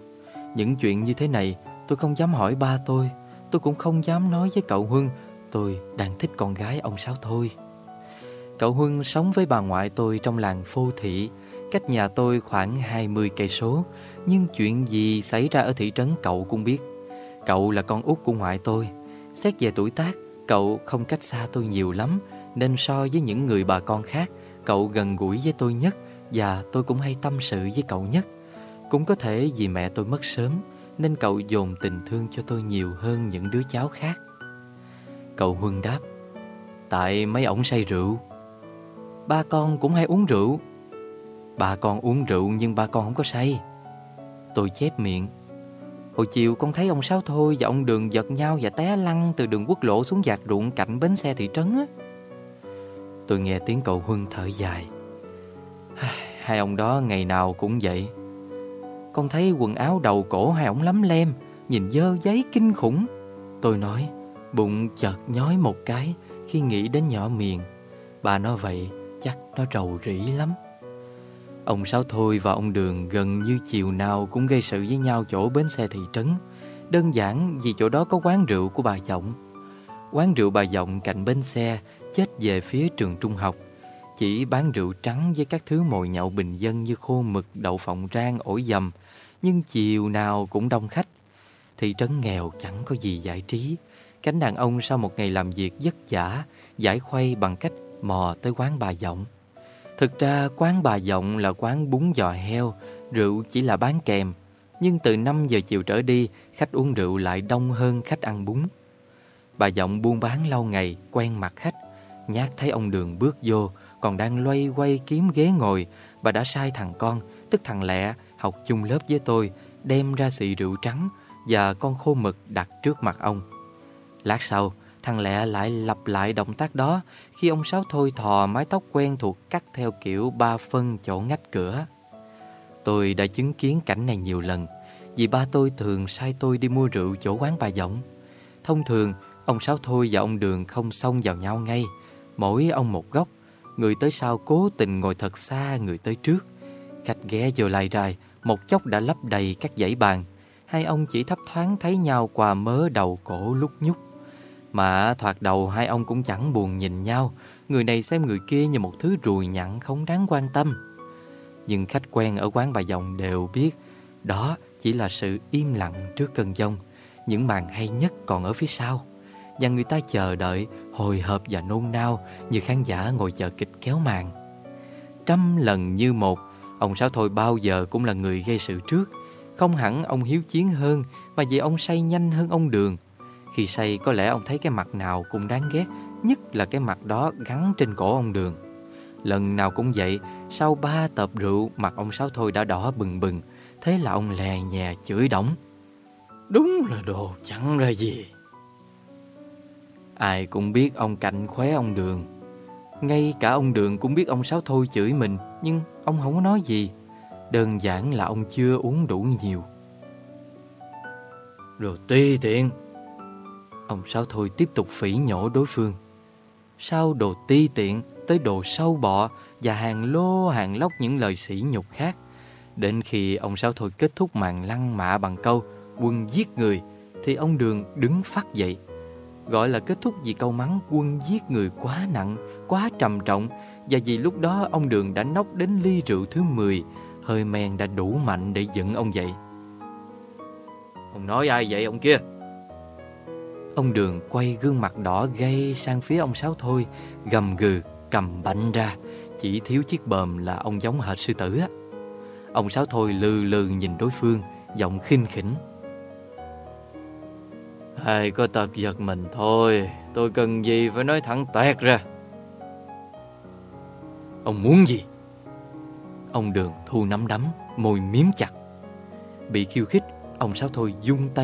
Những chuyện như thế này tôi không dám hỏi ba tôi. Tôi cũng không dám nói với cậu Hưng, Tôi đang thích con gái ông Sáu Thôi. Cậu Hưng sống với bà ngoại tôi trong làng Phô Thị, Cách nhà tôi khoảng 20 cây số. Nhưng chuyện gì xảy ra ở thị trấn cậu cũng biết. Cậu là con út của ngoại tôi. Xét về tuổi tác, Cậu không cách xa tôi nhiều lắm, Nên so với những người bà con khác, Cậu gần gũi với tôi nhất Và tôi cũng hay tâm sự với cậu nhất. Cũng có thể vì mẹ tôi mất sớm, Nên cậu dồn tình thương cho tôi nhiều hơn những đứa cháu khác. Cậu Huân đáp, Tại mấy ổng say rượu? Ba con cũng hay uống rượu. Ba con uống rượu nhưng ba con không có say. Tôi chép miệng Hồi chiều con thấy ông Sáu Thôi và ông Đường giật nhau và té lăn từ đường quốc lộ xuống giạc ruộng cạnh bến xe thị trấn á. Tôi nghe tiếng cậu Huân thở dài. Hai ông đó ngày nào cũng vậy. Con thấy quần áo đầu cổ hai ông lắm lem, nhìn dơ giấy kinh khủng. Tôi nói, bụng chợt nhói một cái khi nghĩ đến nhỏ miền. Bà nói vậy chắc nó rầu rĩ lắm. Ông Sáu Thôi và ông Đường gần như chiều nào cũng gây sự với nhau chỗ bến xe thị trấn. Đơn giản vì chỗ đó có quán rượu của bà Giọng. Quán rượu bà Giọng cạnh bến xe, chết về phía trường trung học. Chỉ bán rượu trắng với các thứ mồi nhậu bình dân như khô mực, đậu phộng rang, ổi dầm. Nhưng chiều nào cũng đông khách. Thị trấn nghèo chẳng có gì giải trí. Cánh đàn ông sau một ngày làm việc vất vả, giải khuây bằng cách mò tới quán bà Giọng. Thực ra quán bà Giọng là quán bún giò heo, rượu chỉ là bán kèm. Nhưng từ 5 giờ chiều trở đi, khách uống rượu lại đông hơn khách ăn bún. Bà Giọng buôn bán lâu ngày, quen mặt khách. Nhát thấy ông Đường bước vô, còn đang loay quay kiếm ghế ngồi. Bà đã sai thằng con, tức thằng Lẹ, học chung lớp với tôi, đem ra xị rượu trắng và con khô mực đặt trước mặt ông. Lát sau, Thằng Lẹ lại lặp lại động tác đó khi ông Sáu thôi thò mái tóc quen thuộc cắt theo kiểu ba phân chỗ ngách cửa. Tôi đã chứng kiến cảnh này nhiều lần vì ba tôi thường sai tôi đi mua rượu chỗ quán bà Giọng. Thông thường, ông Sáu Thôi và ông Đường không xông vào nhau ngay, mỗi ông một góc, người tới sau cố tình ngồi thật xa người tới trước. Khách ghé vô lại rài, một chốc đã lấp đầy các dãy bàn. Hai ông chỉ thấp thoáng thấy nhau qua mớ đầu cổ lúc nhúc. Mà thoạt đầu hai ông cũng chẳng buồn nhìn nhau. Người này xem người kia như một thứ rùi nhặn không đáng quan tâm. Nhưng khách quen ở quán bà dòng đều biết Đó chỉ là sự im lặng trước cơn giông. Những màn hay nhất còn ở phía sau. Và người ta chờ đợi, hồi hộp và nôn nao Như khán giả ngồi chờ kịch kéo màn. Trăm lần như một Ông Sáu Thôi bao giờ cũng là người gây sự trước. Không hẳn ông hiếu chiến hơn Mà vì ông say nhanh hơn ông Đường khi say có lẽ ông thấy cái mặt nào cũng đáng ghét Nhất là cái mặt đó gắn trên cổ ông Đường. Lần nào cũng vậy Sau ba tập rượu Mặt ông Sáu Thôi đã đỏ bừng bừng Thế là ông lè nhè chửi đóng Đúng là đồ chẳng ra gì. Ai cũng biết ông cạnh khóe ông Đường. Ngay cả ông Đường cũng biết ông Sáu Thôi chửi mình Nhưng ông không có nói gì. Đơn giản là ông chưa uống đủ nhiều. Rồi ti tiện Ông Sáu Thôi tiếp tục phỉ nhổ đối phương. Sau đồ ti tiện Tới đồ sâu bọ Và hàng lô, hàng lóc những lời sỉ nhục khác, Đến khi ông Sáu Thôi kết thúc màn lăng mạ bằng câu Quân giết người Thì ông Đường đứng phát dậy. Gọi là kết thúc vì câu mắng quân giết người quá nặng, Quá trầm trọng Và vì lúc đó ông Đường đã nốc đến ly rượu thứ 10 Hơi men đã đủ mạnh để dựng ông dậy. Ông nói ai vậy ông kia? Ông Đường quay gương mặt đỏ gay sang phía ông Sáu Thôi, gầm gừ, cầm bạnh ra, chỉ thiếu chiếc bờm là ông giống hệt sư tử á. Ông Sáu Thôi lừ lừ nhìn đối phương, giọng khinh khỉnh. Hay có tật giật mình thôi, tôi cần gì phải nói thẳng toẹt ra. Ông muốn gì? Ông Đường thu nắm đấm, môi miếm chặt. Bị khiêu khích, ông Sáu Thôi dung tay